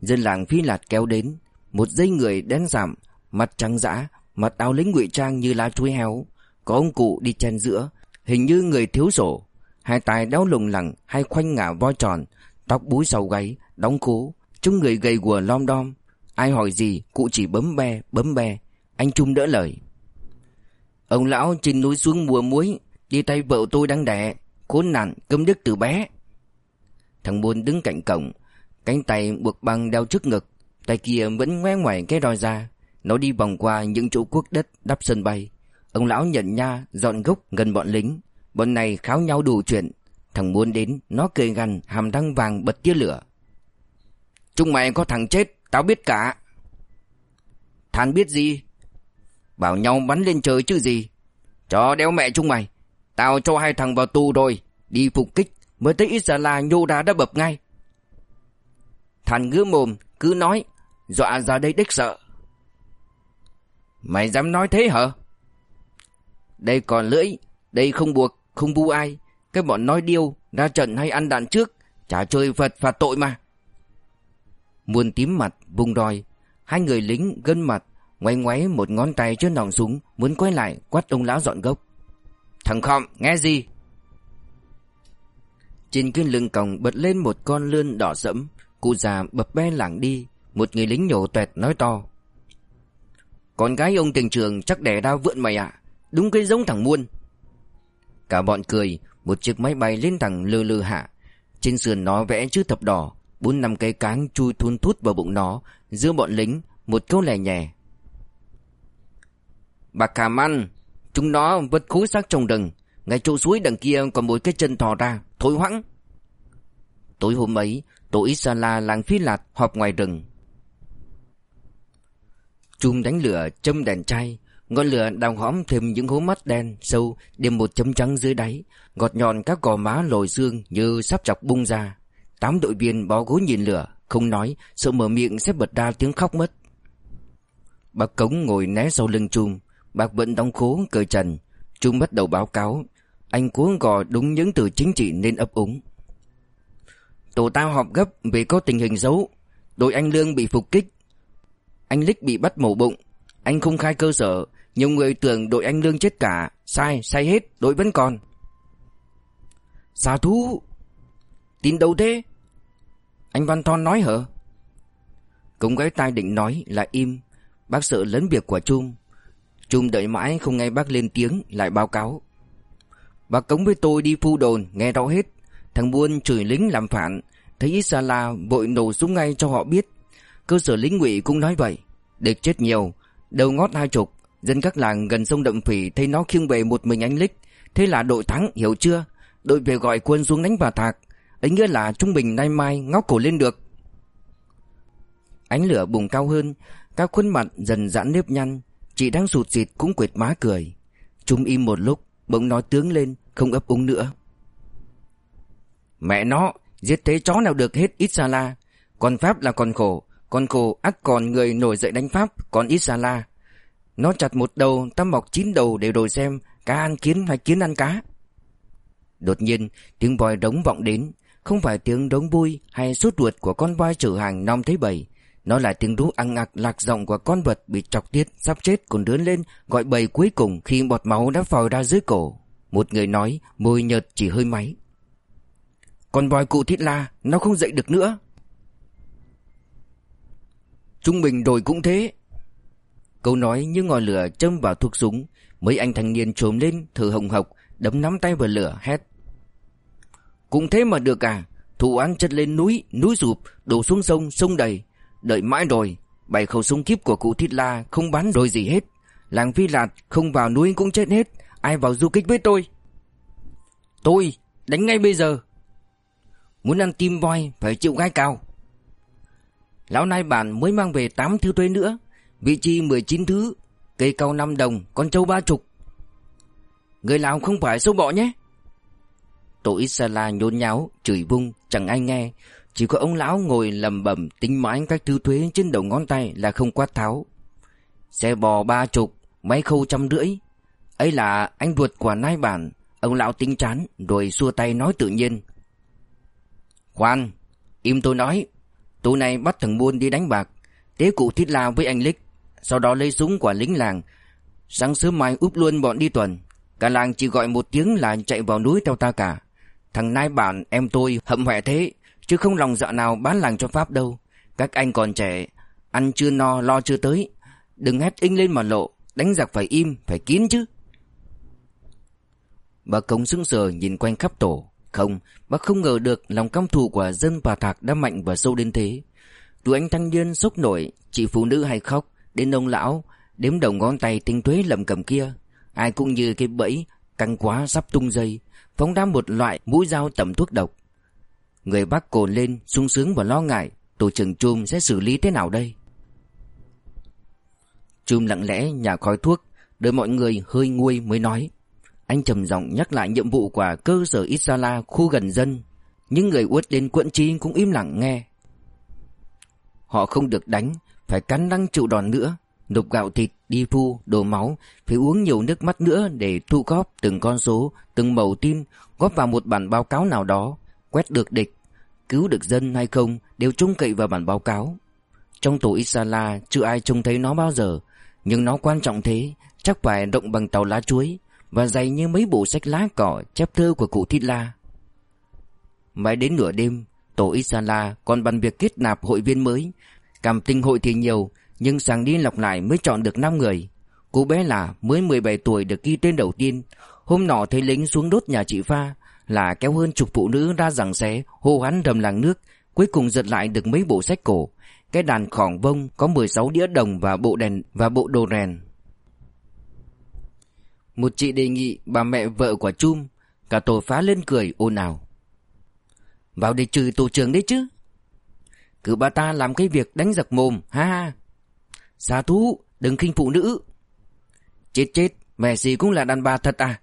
Dân làng phi lạt kéo đến. Một dây người đen giảm Mặt trắng dã Mặt áo lính ngụy trang như lá chuối héo Có ông cụ đi chen giữa, Hình như người thiếu sổ. Hai tay đeo lùng lẳng, Hai khoanh ngả voi tròn, Tóc búi sau gáy, Đóng cố Chúng người gầy gùa lom đom. Ai hỏi gì, cụ chỉ bấm be bấm be. Anh Trung đỡ lời. Ông lão trên núi xuống mùa muối, Đi tay vợ tôi đang đẻ, Khốn nạn cấm đức từ bé. Thằng Buôn đứng cạnh cổng, Cánh tay buộc băng đeo trước ngực, Tay kia vẫn ngoe ngoài cái roi ra. Nó đi vòng qua những chỗ quốc đất đắp sân bay. Ông lão nhận nha, Dọn gốc gần bọn lính. Bọn này kháo nhau đủ chuyện. Thằng muốn đến, Nó cười gằn, hàm răng vàng bật tia lửa. Chúng mày có thằng chết, Tao biết cả. Thằng biết gì? Bảo nhau bắn lên trời chứ gì? Cho đeo mẹ chúng mày, Tao cho hai thằng vào tù rồi. Đi phục kích, Mới tới Isala nhô đá đã bập ngay. Thằng ngứa mồm, cứ nói, Dọa ra đây đếch sợ. Mày dám nói thế hả? Đây còn lưỡi Đây không buộc không bu ai. Cái bọn nói điêu ra trận hay ăn đạn trước Chả chơi Phật phạt tội mà. Muôn tím mặt, vùng đòi Hai người lính gân mặt Ngoáy ngoáy một ngón tay trên nòng súng Muốn quay lại quát ông lão dọn gốc. Thằng khom nghe gì? Trên cái lưng còng bật lên một con lươn đỏ sẫm Cụ già bập be lảng đi Một người lính nhổ tuẹt nói to. Con gái ông tình trường chắc đẻ đau vượn mày ạ. Đúng cái giống thằng muôn. Cả bọn cười, Một chiếc máy bay lên thẳng lơ lơ hạ. Trên sườn nó vẽ chữ thập đỏ, Bốn năm cây cáng chui thun thút vào bụng nó, Giữa bọn lính, Một câu lè nhè Bà Cà Măn, Chúng nó vứt khối xác trong rừng. Ngay chỗ suối đằng kia còn một cái chân thò ra Thôi hoãng. Tối hôm ấy, Tổ Isala làng Phi Lạt họp ngoài rừng. Chùm đánh lửa, châm đèn chay Ngọn lửa đào hõm thêm những hố mắt đen sâu, Điểm một chấm trắng dưới đáy. Gọt nhọn các gò má lồi xương như sắp chọc bung ra. Tám đội viên bó gối nhìn lửa, Không nói, Sợ mở miệng sẽ bật ra tiếng khóc mất. Bác Cống ngồi né sau lưng Trung Bác vẫn đóng khố cởi trần. Trung bắt đầu báo cáo. Anh cuống gò đúng những từ chính trị nên ấp úng. Tổ tao họp gấp vì có tình hình xấu. Đội anh Lương bị phục kích anh Lích bị bắt mổ bụng. Anh không khai cơ sở. Nhiều người tưởng đội anh Lương chết cả. Sai, sai hết, đội vẫn còn. Xà thú! Tin đâu thế? Anh Văn Thon nói hả? Cũng gái tai định nói là im. Bác sợ lớn việc của Trung Trung đợi mãi không nghe bác lên tiếng Lại báo cáo. Bác cống với tôi đi phu đồn Nghe rõ hết. Thằng buôn chửi lính làm phản. Thấy Isala vội nổ súng ngay cho họ biết. Cơ sở lính ngụy cũng nói vậy. Địch chết nhiều, Đầu ngót hai chục, Dân các làng gần sông Đậm Phỉ thấy nó khiêng về một mình anh Lích. Thế là đội thắng, hiểu chưa? Đội về gọi quân xuống đánh bà thạc. Ấy nghĩa là trung bình nay mai ngóc cổ lên được. Ánh lửa bùng cao hơn, Các khuôn mặt dần giãn nếp nhăn, Chị đang sụt xịt cũng quệt má cười. Chúng im một lúc, Bỗng nói tướng lên, Không ấp úng nữa. Mẹ nó, Giết thế chó nào được hết ít xa la. Còn Pháp là còn khổ còn khổ ắt còn người nổi dậy đánh Pháp, Còn ít xa la Nó chặt một đầu, Ta mọc chín đầu để rồi xem Cá ăn kiến hay kiến ăn cá. Đột nhiên, tiếng voi đống vọng đến. Không phải tiếng đống vui Hay sốt ruột của con voi chở hàng năm thấy bầy Nó là tiếng rú ăn ngạc lạc giọng của con vật Bị chọc tiết, sắp chết còn đớn lên Gọi bầy cuối cùng khi bọt máu đã phòi ra dưới cổ. Một người nói, Môi nhợt chỉ hơi máy. Con voi cụ thiết la, Nó không dậy được nữa. Trung bình rồi cũng thế. Câu nói như ngọn lửa châm vào thuốc súng Mấy anh thanh niên trồm lên thở hồng hộc Đấm nắm tay vào lửa hét. Cũng thế mà được à Thủ án chất lên núi, núi rụp Đổ xuống sông, sông đầy. Đợi mãi rồi Bảy khẩu súng kíp của cụ thịt La không bắn rồi gì hết. Làng Phi Lạt không vào núi cũng chết hết Ai vào du kích với tôi? Tôi đánh ngay bây giờ. Muốn ăn tim voi phải chịu gai cao. Lão nai bản mới mang về 8 thứ thuế nữa, Vị chi 19 thứ, Cây cao 5 đồng, Con trâu ba chục. Người làm không phải sâu bọ nhé? Tổ Isala nhốn nháo, Chửi vung, chẳng ai nghe. Chỉ có ông lão ngồi lầm bẩm Tính mãi các thứ thuế trên đầu ngón tay Là không quát tháo. Xe bò ba chục, Máy khâu trăm rưỡi. Ấy là anh ruột của nai bản Ông lão tính chán, Rồi xua tay nói tự nhiên. Khoan, Im tôi nói Tối nay bắt thằng buôn đi đánh bạc. Tế cụ thiết lao với anh Lích, Sau đó lấy súng của lính làng. Sáng sớm mai úp luôn bọn đi tuần. Cả làng chỉ gọi một tiếng là chạy vào núi theo ta cả. Thằng nai bản em tôi, hậm hẹ thế, Chứ không lòng dạ nào bán làng cho Pháp đâu. Các anh còn trẻ, Ăn chưa no, lo chưa tới. Đừng hét inh lên mà lộ, Đánh giặc phải im, phải kín chứ. Bà Công sững sờ nhìn quanh khắp tổ. Không Bác không ngờ được lòng căm thù của dân Bà Thạc đã mạnh và sâu đến thế. Tụi anh thanh niên sốc nổi, Chị phụ nữ hay khóc, Đến ông lão, Đếm đầu ngón tay tinh thuế lầm cầm kia. Ai cũng như cái bẫy, Căng quá sắp tung dây, Phóng ra một loại mũi dao tẩm thuốc độc. Người bác cồn lên, sung sướng và lo ngại, Tổ trưởng Chum sẽ xử lý thế nào đây? Chum lặng lẽ nhả khói thuốc, Đợi mọi người hơi nguôi mới nói. Anh trầm giọng nhắc lại nhiệm vụ của cơ sở Isala khu gần dân. Những người uất đến quận trí cũng im lặng nghe. Họ không được đánh Phải cắn răng chịu đòn nữa. Nộp gạo thịt, đi phu, đổ máu Phải uống nhiều nước mắt nữa để thu góp từng con số Từng màu tin Góp vào một bản báo cáo nào đó Quét được địch Cứu được dân hay không Đều trông cậy vào bản báo cáo. Trong tổ Isala chưa ai trông thấy nó bao giờ Nhưng nó quan trọng thế Chắc phải động bằng tàu lá chuối. Và dày như mấy bộ sách lá cỏ Chép thơ của cụ Thít La. Mãi đến nửa đêm, Tổ Isala còn bàn việc kết nạp hội viên mới. Cảm tình hội thì nhiều, Nhưng sáng đi lọc lại mới chọn được 5 người. Cô bé là mới 17 tuổi được ghi tên đầu tiên. Hôm nọ thấy lính xuống đốt nhà chị Pha, Là kéo hơn chục phụ nữ ra giằng xé, Hô hoán rầm làng nước, Cuối cùng giật lại được mấy bộ sách cổ. Cái đàn khỏng vông có 16 đĩa đồng và bộ đèn và bộ đồ rèn. Một chị đề nghị bà mẹ vợ của Chum, Cả tổ phá lên cười ồn ào. Vào để trừ tổ trưởng đấy chứ. Cứ bà ta làm cái việc đánh giặc mồm, ha ha. Xa thú, đừng khinh phụ nữ. Chết chết, Mẹ gì cũng là đàn bà thật à?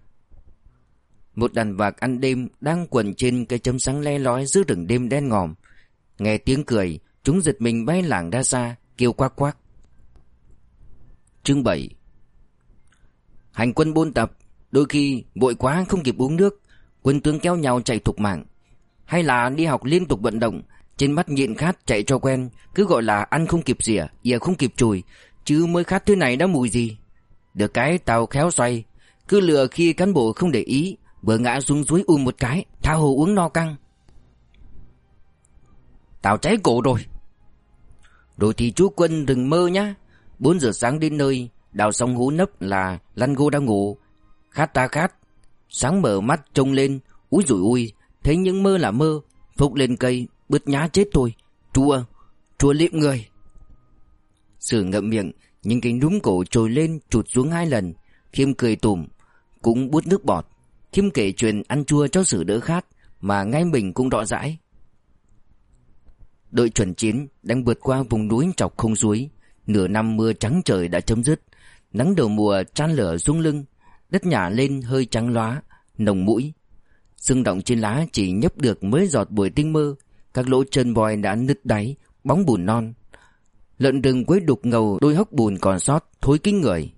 Một đàn vạc ăn đêm Đang quần trên cây chấm sáng le lói Giữa rừng đêm đen ngòm. Nghe tiếng cười, Chúng giật mình bay lảng ra xa, Kêu quắc quắc Chương 7 Hành quân buôn tập, Đôi khi vội quá không kịp uống nước, Quân tướng kéo nhau chạy thục mạng. Hay là đi học liên tục vận động, Trên mắt nhịn khát chạy cho quen, Cứ gọi là ăn không kịp rỉa ỉa không kịp chùi, Chứ mới khát thứ này đã mùi gì. Được cái tàu khéo xoay, Cứ lừa khi cán bộ không để ý, Vừa ngã xuống suối um một cái, Tha hồ uống no căng. Tàu cháy cổ rồi. Rồi thì chú quân đừng mơ nhá 4 giờ sáng đến nơi Đào xong hú nấp là Lăn gô đang ngủ. Khát ta khát, Sáng mở mắt trông lên, Úi rủi ui Thấy những mơ là mơ, Phục lên cây, Bứt nhá chết tôi. Chua Chua liệm người. Sử ngậm miệng nhưng cái núm cổ trồi lên, trụt xuống hai lần. Khiêm cười tủm, Cũng bút nước bọt. Khiêm kể chuyện ăn chua cho sử đỡ khát, Mà ngay mình cũng rõ rãi. Đội chuẩn chiến đang vượt qua vùng núi chọc không suối. Nửa năm mưa trắng trời đã chấm dứt. Nắng đầu mùa chan lửa xuống lưng, Đất nhả lên hơi trắng lóa Nồng mũi. Sương động trên lá chỉ nhấp được mấy giọt buổi tinh mơ, Các lỗ chân voi đã nứt đáy, Bóng bùn non. Lợn rừng quấy đục ngầu, đôi hốc bùn còn sót, Thối kinh người.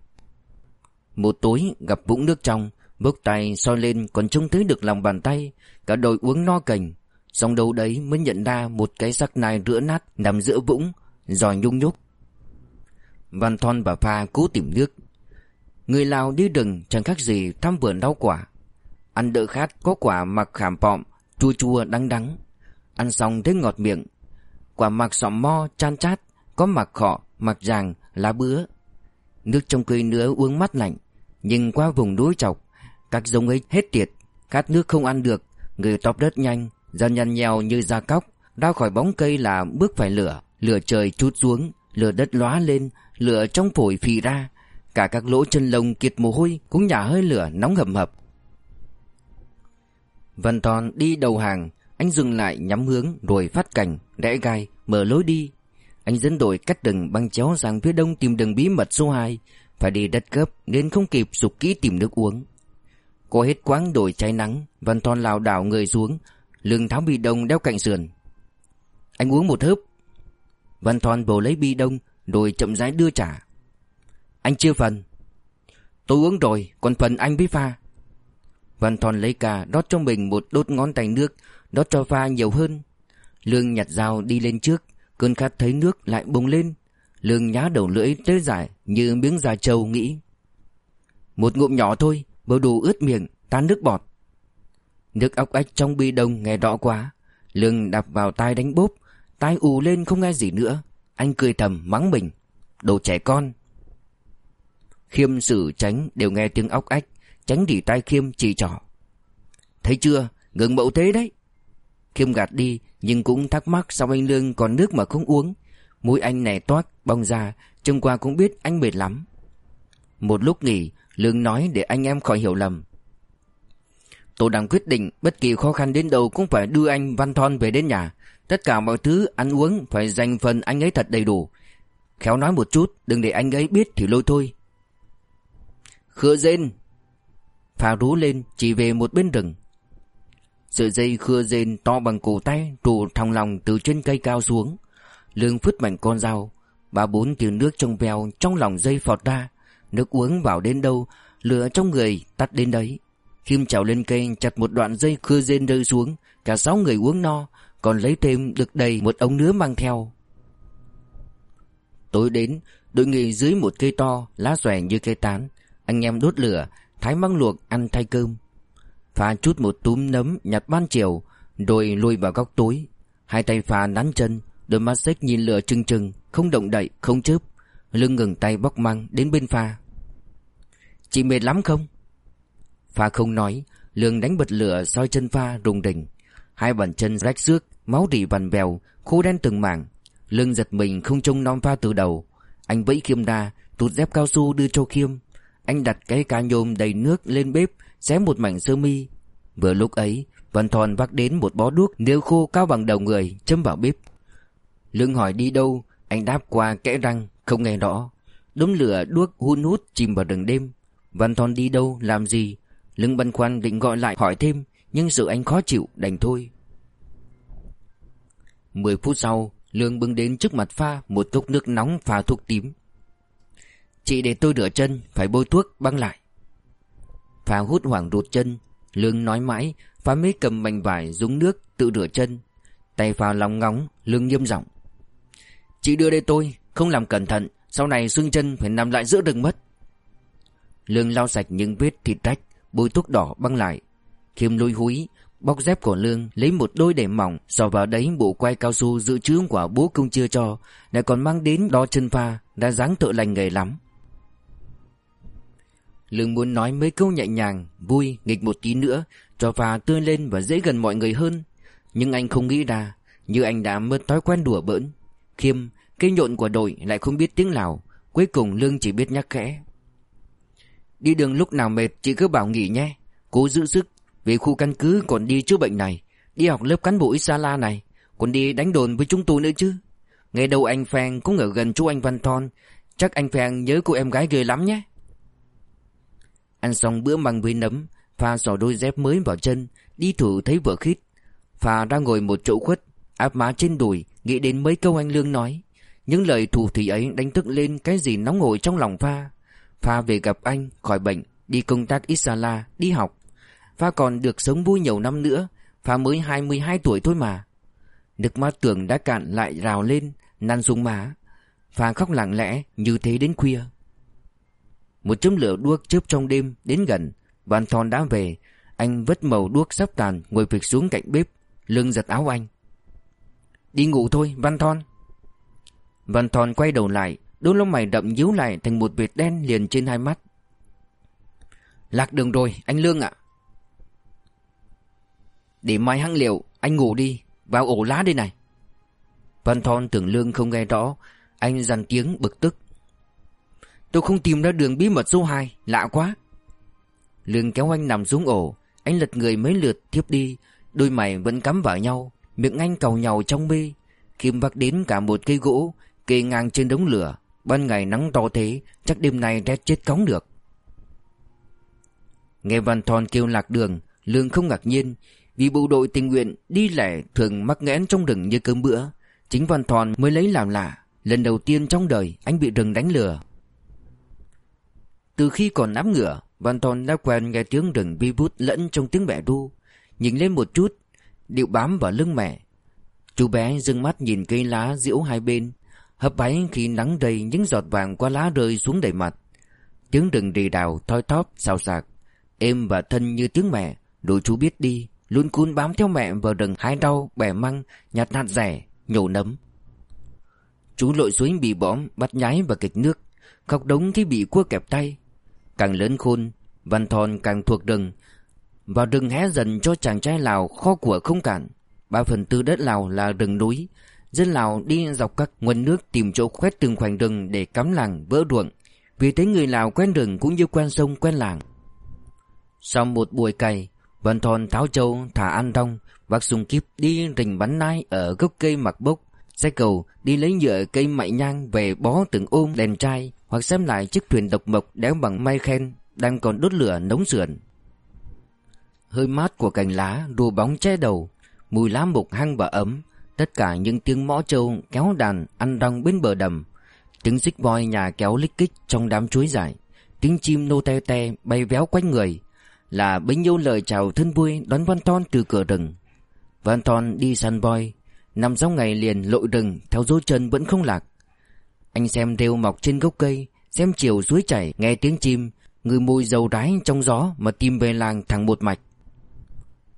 Một tối, gặp vũng nước trong Bốc tay soi lên còn trông thấy được lòng bàn tay, Cả đội uống no cành. Xong đâu đấy mới nhận ra Một cái sắc nai rữa nát nằm giữa vũng Giỏi nhung nhúc. Văn Thon và Pha cố tìm nước. Người Lào đi rừng chẳng khác gì thăm vườn rau quả. Ăn đỡ khát có quả mặc khảm pọm Chua chua đắng đắng. Ăn xong thấy ngọt miệng. Quả mặc sọm mo chan chát có mặc khọ, mặc ràng, lá bứa. Nước trong cây nữa uống mát lạnh Nhưng qua vùng núi chọc Các giống ấy hết tiệt Khát nước không ăn được. Người tóc đất nhanh Dần nhăn nhèo như da cóc Ra khỏi bóng cây là bước phải lửa Lửa trời chút xuống Lửa đất lóa lên Lửa trong phổi phì ra. Cả các lỗ chân lông kiệt mồ hôi Cũng nhả hơi lửa nóng hầm hập. Văn Toàn đi đầu hàng, Anh dừng lại nhắm hướng Rồi phát cảnh, Rẽ gai, Mở lối đi. Anh dẫn đội cắt đường băng chéo sang phía đông tìm đường bí mật số 2 Phải đi đất cấp nên không kịp sụp kỹ tìm nước uống. Cô hết quáng đổi cháy nắng, Văn Toàn lảo đảo người xuống, Lưng tháo bi đông đeo cạnh sườn. Anh uống một hớp. Văn Toàn bầu lấy bi đông rồi chậm rãi đưa trả Anh chưa phần. Tôi uống rồi, còn phần anh với pha. Văn Thon lấy cà đót cho mình một đốt ngón tay nước Đót cho pha nhiều hơn. Lương nhặt dao đi lên trước, Cơn khát thấy nước lại bùng lên. Lương nhá đầu lưỡi tới dài Như miếng da trâu nghĩ. Một ngụm nhỏ thôi, Bầu đủ ướt miệng, tan nước bọt. Nước óc ách trong bi đông nghe rõ quá. Lương đạp vào tai đánh bốp, Tai ù lên không nghe gì nữa. Anh cười thầm mắng mình. Đồ trẻ con. Khiêm sử tránh đều nghe tiếng óc ách, Tránh đỉ tai khiêm chỉ trỏ. Thấy chưa? Ngừng mẫu thế đấy. Khiêm gạt đi, nhưng cũng thắc mắc sao anh Lương còn nước mà không uống. Mũi anh nè toát, bong ra, Trông qua cũng biết anh mệt lắm. Một lúc nghỉ, Lương nói để anh em khỏi hiểu lầm. Tôi đang quyết định Bất kỳ khó khăn đến đâu cũng phải đưa anh Văn Thon về đến nhà. Tất cả mọi thứ ăn uống Phải dành phần anh ấy thật đầy đủ. Khéo nói một chút, Đừng để anh ấy biết thì lôi thôi. Khựa rên Phà rú lên, chỉ về một bên rừng. Sợi dây khưa rên to bằng cổ tay, Trụ thòng lòng từ trên cây cao xuống. Lương phứt mạnh con dao, Ba bốn tiếng nước trong veo Trong lòng dây phọt ra. Nước uống vào đến đâu, Lửa trong người tắt đến đấy. Khiêm trèo lên cây, chặt một đoạn dây khưa rên rơi xuống, Cả sáu người uống no còn lấy thêm được đầy một ống nứa mang theo. Tối đến, Đội nghỉ dưới một cây to, Lá xòe như cây tán. Anh em đốt lửa, Thái măng luộc, ăn thay cơm. Pha chút một túm nấm nhặt ban chiều, Rồi lùi vào góc tối Hai tay pha nắn chân, Đôi mắt xếch nhìn lửa trừng trừng, Không động đậy, không chớp. Lưng ngừng tay bóc măng đến bên pha. Chị mệt lắm không? Pha không nói Lương đánh bật lửa soi chân pha rùng đỉnh Hai bàn chân rách xước Máu rỉ vằn vèo, Khô đen từng mảng. Lương giật mình không trông non pha từ đầu. Anh vẫy khiêm đa, Tụt dép cao su đưa cho khiêm. Anh đặt cái cá nhôm đầy nước lên bếp, Xé một mảnh sơ mi. Vừa lúc ấy, Văn Thòn vác đến một bó đuốc Nếu khô cao bằng đầu người, Châm vào bếp. Lương hỏi đi đâu, Anh đáp qua kẽ răng, Không nghe rõ. Đống lửa đuốc hun hút chìm vào rừng đêm. Văn Thòn đi đâu, làm gì? Lương băn khoăn định gọi lại hỏi thêm, Nhưng sự anh khó chịu, đành thôi. Mười phút sau, Lương bưng đến trước mặt pha Một cốc nước nóng pha thuốc tím. Chị để tôi rửa chân, Phải bôi thuốc, băng lại. Pha hút hoảng rụt chân, Lương nói mãi, Pha mới cầm mảnh vải dúng nước tự rửa chân. Tay pha lòng ngóng, Lương nghiêm giọng. Chị đưa đây tôi, Không làm cẩn thận, Sau này xương chân phải nằm lại giữa đường mất. Lương lau sạch những vết thịt rách, Bôi thuốc đỏ băng lại. Khiêm lôi húi Bóc dép của Lương Lấy một đôi để mỏng xỏ vào đấy bộ quay cao su dự trữ của bố công chưa cho Lại còn mang đến đo chân pha Đã dáng tự lành nghề lắm. Lương muốn nói mấy câu nhẹ nhàng Vui, nghịch một tí nữa Cho pha tươi lên và dễ gần mọi người hơn. Nhưng anh không nghĩ ra Như anh đã mất thói quen đùa bỡn. Khiêm, cây nhộn của đội lại không biết tiếng Lào Cuối cùng Lương chỉ biết nhắc khẽ. Đi đường lúc nào mệt chị cứ bảo nghỉ nhé Cố giữ sức. Về khu căn cứ còn đi chữa bệnh này, Đi học lớp cán bộ Isala này, Còn đi đánh đồn với chúng tôi nữa chứ. Ngày đầu anh Phèn cũng ở gần chú anh Văn Thon, Chắc anh Phèn nhớ cô em gái ghê lắm nhé. Ăn xong bữa măng với nấm, Pha xỏ đôi dép mới vào chân, Đi thử thấy vợ khít. Pha đang ngồi một chỗ khuất, Áp má trên đùi, Nghĩ đến mấy câu anh Lương nói. Những lời thủ thủy ấy đánh thức lên Cái gì nóng hổi trong lòng Pha. Pha về gặp anh khỏi bệnh, Đi công tác Isala, Đi học. Pha còn được sống vui nhiều năm nữa Pha mới 22 tuổi thôi mà. Nước mắt tưởng đã cạn lại rào lên, Năn xuống má. Pha khóc lặng lẽ như thế đến khuya. Một chấm lửa đuốc chớp trong đêm đến gần, Văn Thon đã về. Anh vứt màu đuốc sắp tàn, Ngồi phịch xuống cạnh bếp, Lưng giật áo anh. Đi ngủ thôi, Văn Thon. Văn Thon quay đầu lại, Đôi lông mày đậm nhíu lại thành một vệt đen liền trên hai mắt. Lạc đường rồi, anh Lương ạ. Để mai hăng liệu, Anh ngủ đi, Vào ổ lá đây này. Văn Thon tưởng Lương không nghe rõ, Anh dằn tiếng bực tức. Tôi không tìm ra đường bí mật số 2 Lạ quá. Lương kéo anh nằm xuống ổ, Anh lật người mấy lượt tiếp đi, Đôi mày vẫn cắm vào nhau, Miệng anh cầu nhau trong mê. Kim vác đến cả một cây gỗ Kê ngang trên đống lửa, Ban ngày nắng to thế, Chắc đêm nay rét chết cóng được. Nghe Văn Thon kêu lạc đường, Lương không ngạc nhiên vì bộ đội tình nguyện đi lẻ thường mắc nghẽn trong rừng như cơm bữa, Chính Văn thòn mới lấy làm lạ. Lần đầu tiên trong đời, anh bị rừng đánh lừa. Từ khi còn nắm ngựa, Văn thòn đã quen nghe tiếng rừng vi vút lẫn trong tiếng mẹ ru Nhìn lên một chút, Điệu bám vào lưng mẹ. Chú bé dưng mắt nhìn cây lá diễu hai bên, Hấp váy khi nắng đầy những giọt vàng qua lá rơi xuống đầy mặt. Tiếng rừng rì đào thoi thóp xào xạc, Êm và thân như tiếng mẹ Đội chú biết đi. Luôn cún bám theo mẹ vào rừng hái rau, bẻ măng, Nhặt hạt rẻ, nhổ nấm. Chú lội suối bị bõm, Bắt nhái và kịch nước. Khóc đống khi bị cua kẹp tay. Càng lớn khôn, Văn thòn càng thuộc rừng. Vào rừng hé dần cho chàng trai Lào kho của không cản Ba phần tư đất Lào là rừng núi. Dân Lào đi dọc các nguồn nước tìm chỗ khoét từng khoảnh rừng để cắm làng, vỡ ruộng. Vì thế người Lào quen rừng cũng như quen sông, quen làng. Sau một buổi cày Văn Thòn tháo châu, thả an rong Vác súng kíp đi rình bắn nai ở gốc cây mặc bốc. Xe cầu đi lấy nhựa cây mại nhang về bó từng ôm đèn trai, Hoặc xem lại chiếc thuyền độc mộc đéo bằng may khen Đang còn đốt lửa nóng sườn. Hơi mát của cành lá đùa bóng che đầu, Mùi lá mục hăng và ấm, Tất cả những tiếng mõ trâu kéo đàn ăn rong bên bờ đầm, Tiếng xích voi nhà kéo lích kích trong đám chuối dài, Tiếng chim nô te te bay véo quanh người là bấy nhiêu lời chào thân vui đón văn Thon từ cửa rừng. Văn Thon đi săn voi nằm sáu ngày liền lội rừng Theo dấu chân vẫn không lạc. Anh xem rêu mọc trên gốc cây, Xem chiều suối chảy nghe tiếng chim Người mùi dầu rái trong gió Mà tìm về làng thẳng một mạch.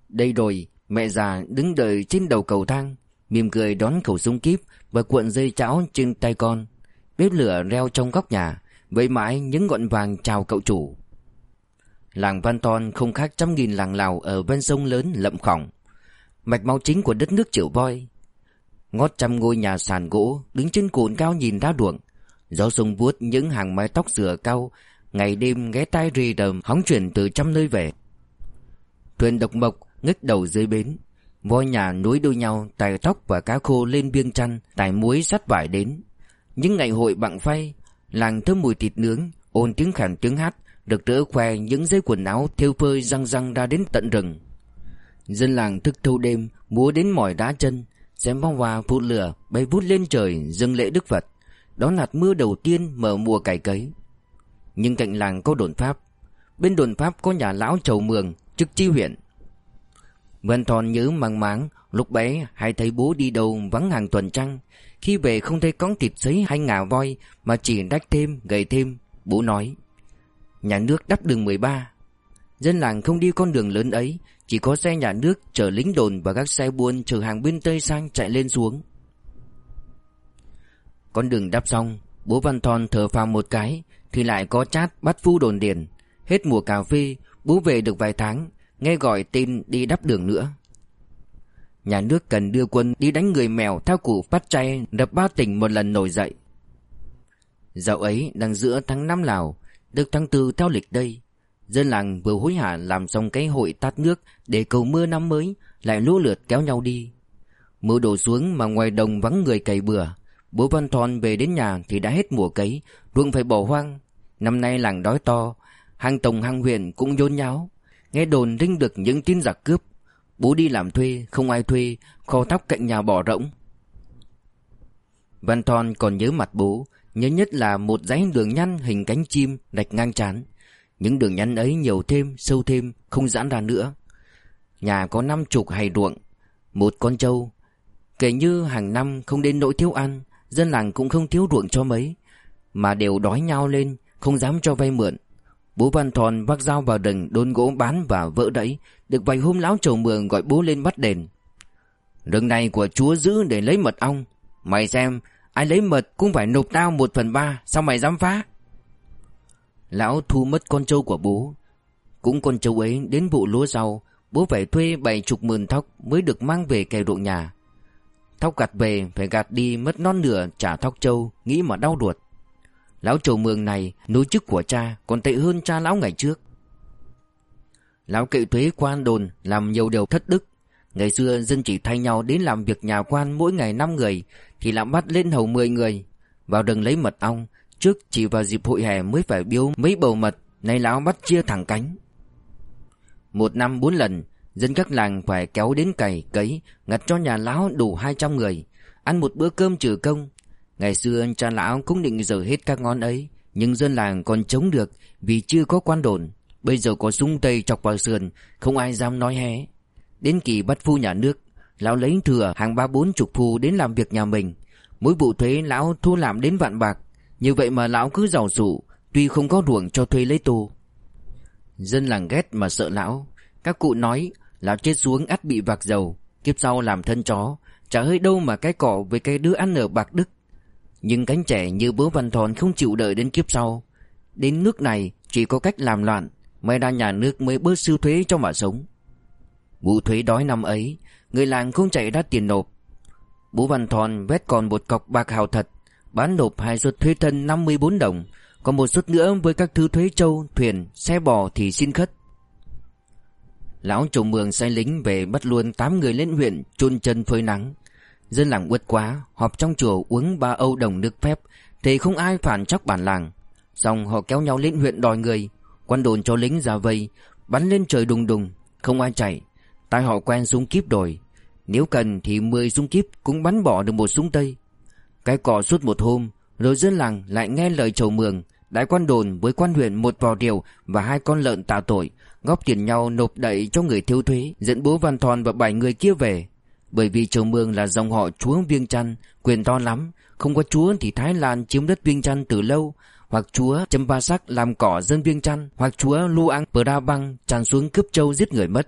Đây rồi, Mẹ già đứng đợi trên đầu cầu thang, mỉm cười đón khẩu súng kíp Và cuộn dây cháo trên tay con. Bếp lửa reo trong góc nhà, Với mãi những ngọn vàng chào cậu chủ. Làng Văn Ton không khác trăm nghìn làng Lào Ở ven sông lớn lậm khỏng. Mạch máu chính của đất nước triệu voi. Ngót trăm ngôi nhà sàn gỗ Đứng trên cồn cao nhìn ra ruộng Gió sông vuốt những hàng mái tóc dừa cao, Ngày đêm ghé tai rì rầm Hóng chuyển từ trăm nơi về. Thuyền độc mộc ngất đầu dưới bến. Voi nhà nối đuôi nhau, Tài tóc và cá khô lên biêng chăn, Tài muối sắt vải đến. Những ngày hội bằng phay, Làng thơm mùi thịt nướng, Ôn tiếng khản tiếng hát. Được rỡ khoe những dây quần áo Thêu phơi răng răng ra đến tận rừng. Dân làng thức thâu đêm, Múa đến mỏi đá chân, Xem bóng hoa phút lửa Bay vút lên trời dâng lễ Đức Phật. Đó là mưa đầu tiên mở mùa cày cấy. Nhưng cạnh làng có đồn Pháp. Bên đồn Pháp có nhà lão Chầu Mường, Chức chi huyện. Vân Thòn nhớ mang máng, Lúc bé hay thấy bố đi đâu vắng hàng tuần trăng. Khi về không thấy cóng thịt sấy hay ngà voi, Mà chỉ đách thêm, gầy thêm, Bố nói. Nhà nước đắp đường 13 Dân làng không đi con đường lớn ấy, Chỉ có xe nhà nước chở lính đồn Và các xe buôn chở hàng bên Tây sang chạy lên xuống. Con đường đắp xong, Bố Văn Thon thở phào một cái, Thì lại có chát bắt phu đồn điền. Hết mùa cà phê, Bố về được vài tháng, Nghe gọi tin đi đắp đường nữa. Nhà nước cần đưa quân đi đánh người mèo Theo cụ phát chay đập ba tỉnh một lần nổi dậy. Dạo ấy, đang giữa tháng năm Lào được tháng tư theo lịch đây. Dân làng vừa hối hả làm xong cái hội tát nước Để cầu mưa năm mới, Lại lũ lượt kéo nhau đi. Mưa đổ xuống mà ngoài đồng vắng người cày bừa. Bố Văn Thon về đến nhà thì đã hết mùa cấy, Ruộng phải bỏ hoang. Năm nay làng đói to, Hàng tổng hàng huyện cũng nhôn nháo. Nghe đồn rinh được những tin giặc cướp. Bố đi làm thuê, Không ai thuê, Kho tóc cạnh nhà bỏ rỗng. Văn Thon còn nhớ mặt bố Nhớ nhất là một dãy đường nhăn hình cánh chim đạch ngang chán Những đường nhăn ấy nhiều thêm, sâu thêm Không giãn ra nữa. Nhà có năm chục hay ruộng Một con trâu. Kể như hàng năm không đến nỗi thiếu ăn Dân làng cũng không thiếu ruộng cho mấy Mà đều đói nhau lên Không dám cho vay mượn. Bố Văn Thòn vác dao vào rừng đôn gỗ bán và vỡ đẫy Được vài hôm lão trầu mường gọi bố lên bắt đền. Rừng này của chúa giữ để lấy mật ong. Mày xem Ai lấy mật cũng phải nộp tao một phần ba, Sao mày dám phá? Lão thu mất con trâu của bố. Cũng con trâu ấy đến vụ lúa rau, Bố phải thuê bảy chục mườn thóc Mới được mang về cày ruộng nhà. Thóc gặt về, phải gạt đi mất non nửa trả thóc trâu, Nghĩ mà đau ruột. Lão trầu mường này, nối chức của cha, Còn tệ hơn cha lão ngày trước. Lão kệ thuế quan đồn, Làm nhiều điều thất đức Ngày xưa dân chỉ thay nhau đến làm việc nhà quan Mỗi ngày 5 người, Thì lão bắt lên hầu 10 người. Vào rừng lấy mật ong, Trước chỉ vào dịp hội hè mới phải biếu mấy bầu mật, Nay lão bắt chia thẳng cánh. Một năm bốn lần, Dân các làng phải kéo đến cày, cấy, Ngặt cho nhà lão đủ 200 người, Ăn một bữa cơm trừ công. Ngày xưa cha lão cũng định dở hết các ngón ấy, Nhưng dân làng còn chống được Vì chưa có quan đồn. Bây giờ có súng tây chọc vào sườn, Không ai dám nói hé. Đến kỳ bắt phu nhà nước, Lão lấy thừa hàng ba bốn chục phu đến làm việc nhà mình. Mỗi vụ thuế lão thu làm đến vạn bạc. Như vậy mà lão cứ giàu sụ Tuy không có ruộng cho thuê lấy tô. Dân làng ghét mà sợ lão. Các cụ nói, Lão chết xuống ắt bị vạc dầu, Kiếp sau làm thân chó, Chả hơi đâu mà cái cỏ với cái đứa ăn ở bạc đức. Nhưng cánh trẻ như bố Văn Thòn không chịu đợi đến kiếp sau. Đến nước này, chỉ có cách làm loạn, May ra nhà nước mới bớt siêu thuế cho mà sống. Vụ thuế đói năm ấy Người làng không chạy ra tiền nộp. Bố Văn Thòn vét còn một cọc bạc hào thật Bán nộp hai suất thuế thân 54 đồng Còn một suất nữa với các thứ thuế châu, thuyền, xe bò thì xin khất. Lão chủ mường sai lính về bắt luôn 8 người lên huyện chôn chân phơi nắng. Dân làng uất quá Họp trong chùa uống ba âu đồng nước phép Thì không ai phản chóc bản làng. Xong họ kéo nhau lên huyện đòi người Quan đồn cho lính ra vây Bắn lên trời đùng đùng Không ai chạy. Tai họ quen súng kíp rồi. Nếu cần thì 10 súng kíp cũng bắn bỏ được một súng tây. Cái cỏ suốt một hôm, Rồi dân làng lại nghe lời chầu mường, Đại quan đồn với quan huyện một vò điều Và hai con lợn tạ tội, Góp tiền nhau nộp đậy cho người thiếu thuế, Dẫn bố Văn Thòn và bảy người kia về. Bởi vì Châu mường là dòng họ chúa Viêng Chăn, Quyền to lắm, Không có chúa thì Thái Lan chiếm đất Viêng Chăn từ lâu, Hoặc chúa Châm Ba Sắc làm cỏ dân Viêng Chăn, Hoặc chúa Lu Ang Pờ Băng tràn xuống cướp châu giết người mất.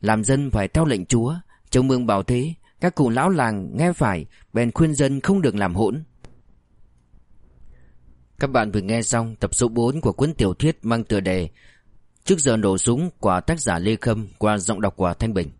Làm dân phải theo lệnh chúa Châu Mương bảo thế, Các cụ lão làng nghe phải, Bèn khuyên dân không được làm hỗn. Các bạn vừa nghe xong tập số 4 của cuốn tiểu thuyết mang tựa đề. Trước giờ nổ súng của tác giả Lê Khâm qua giọng đọc của Thanh Bình.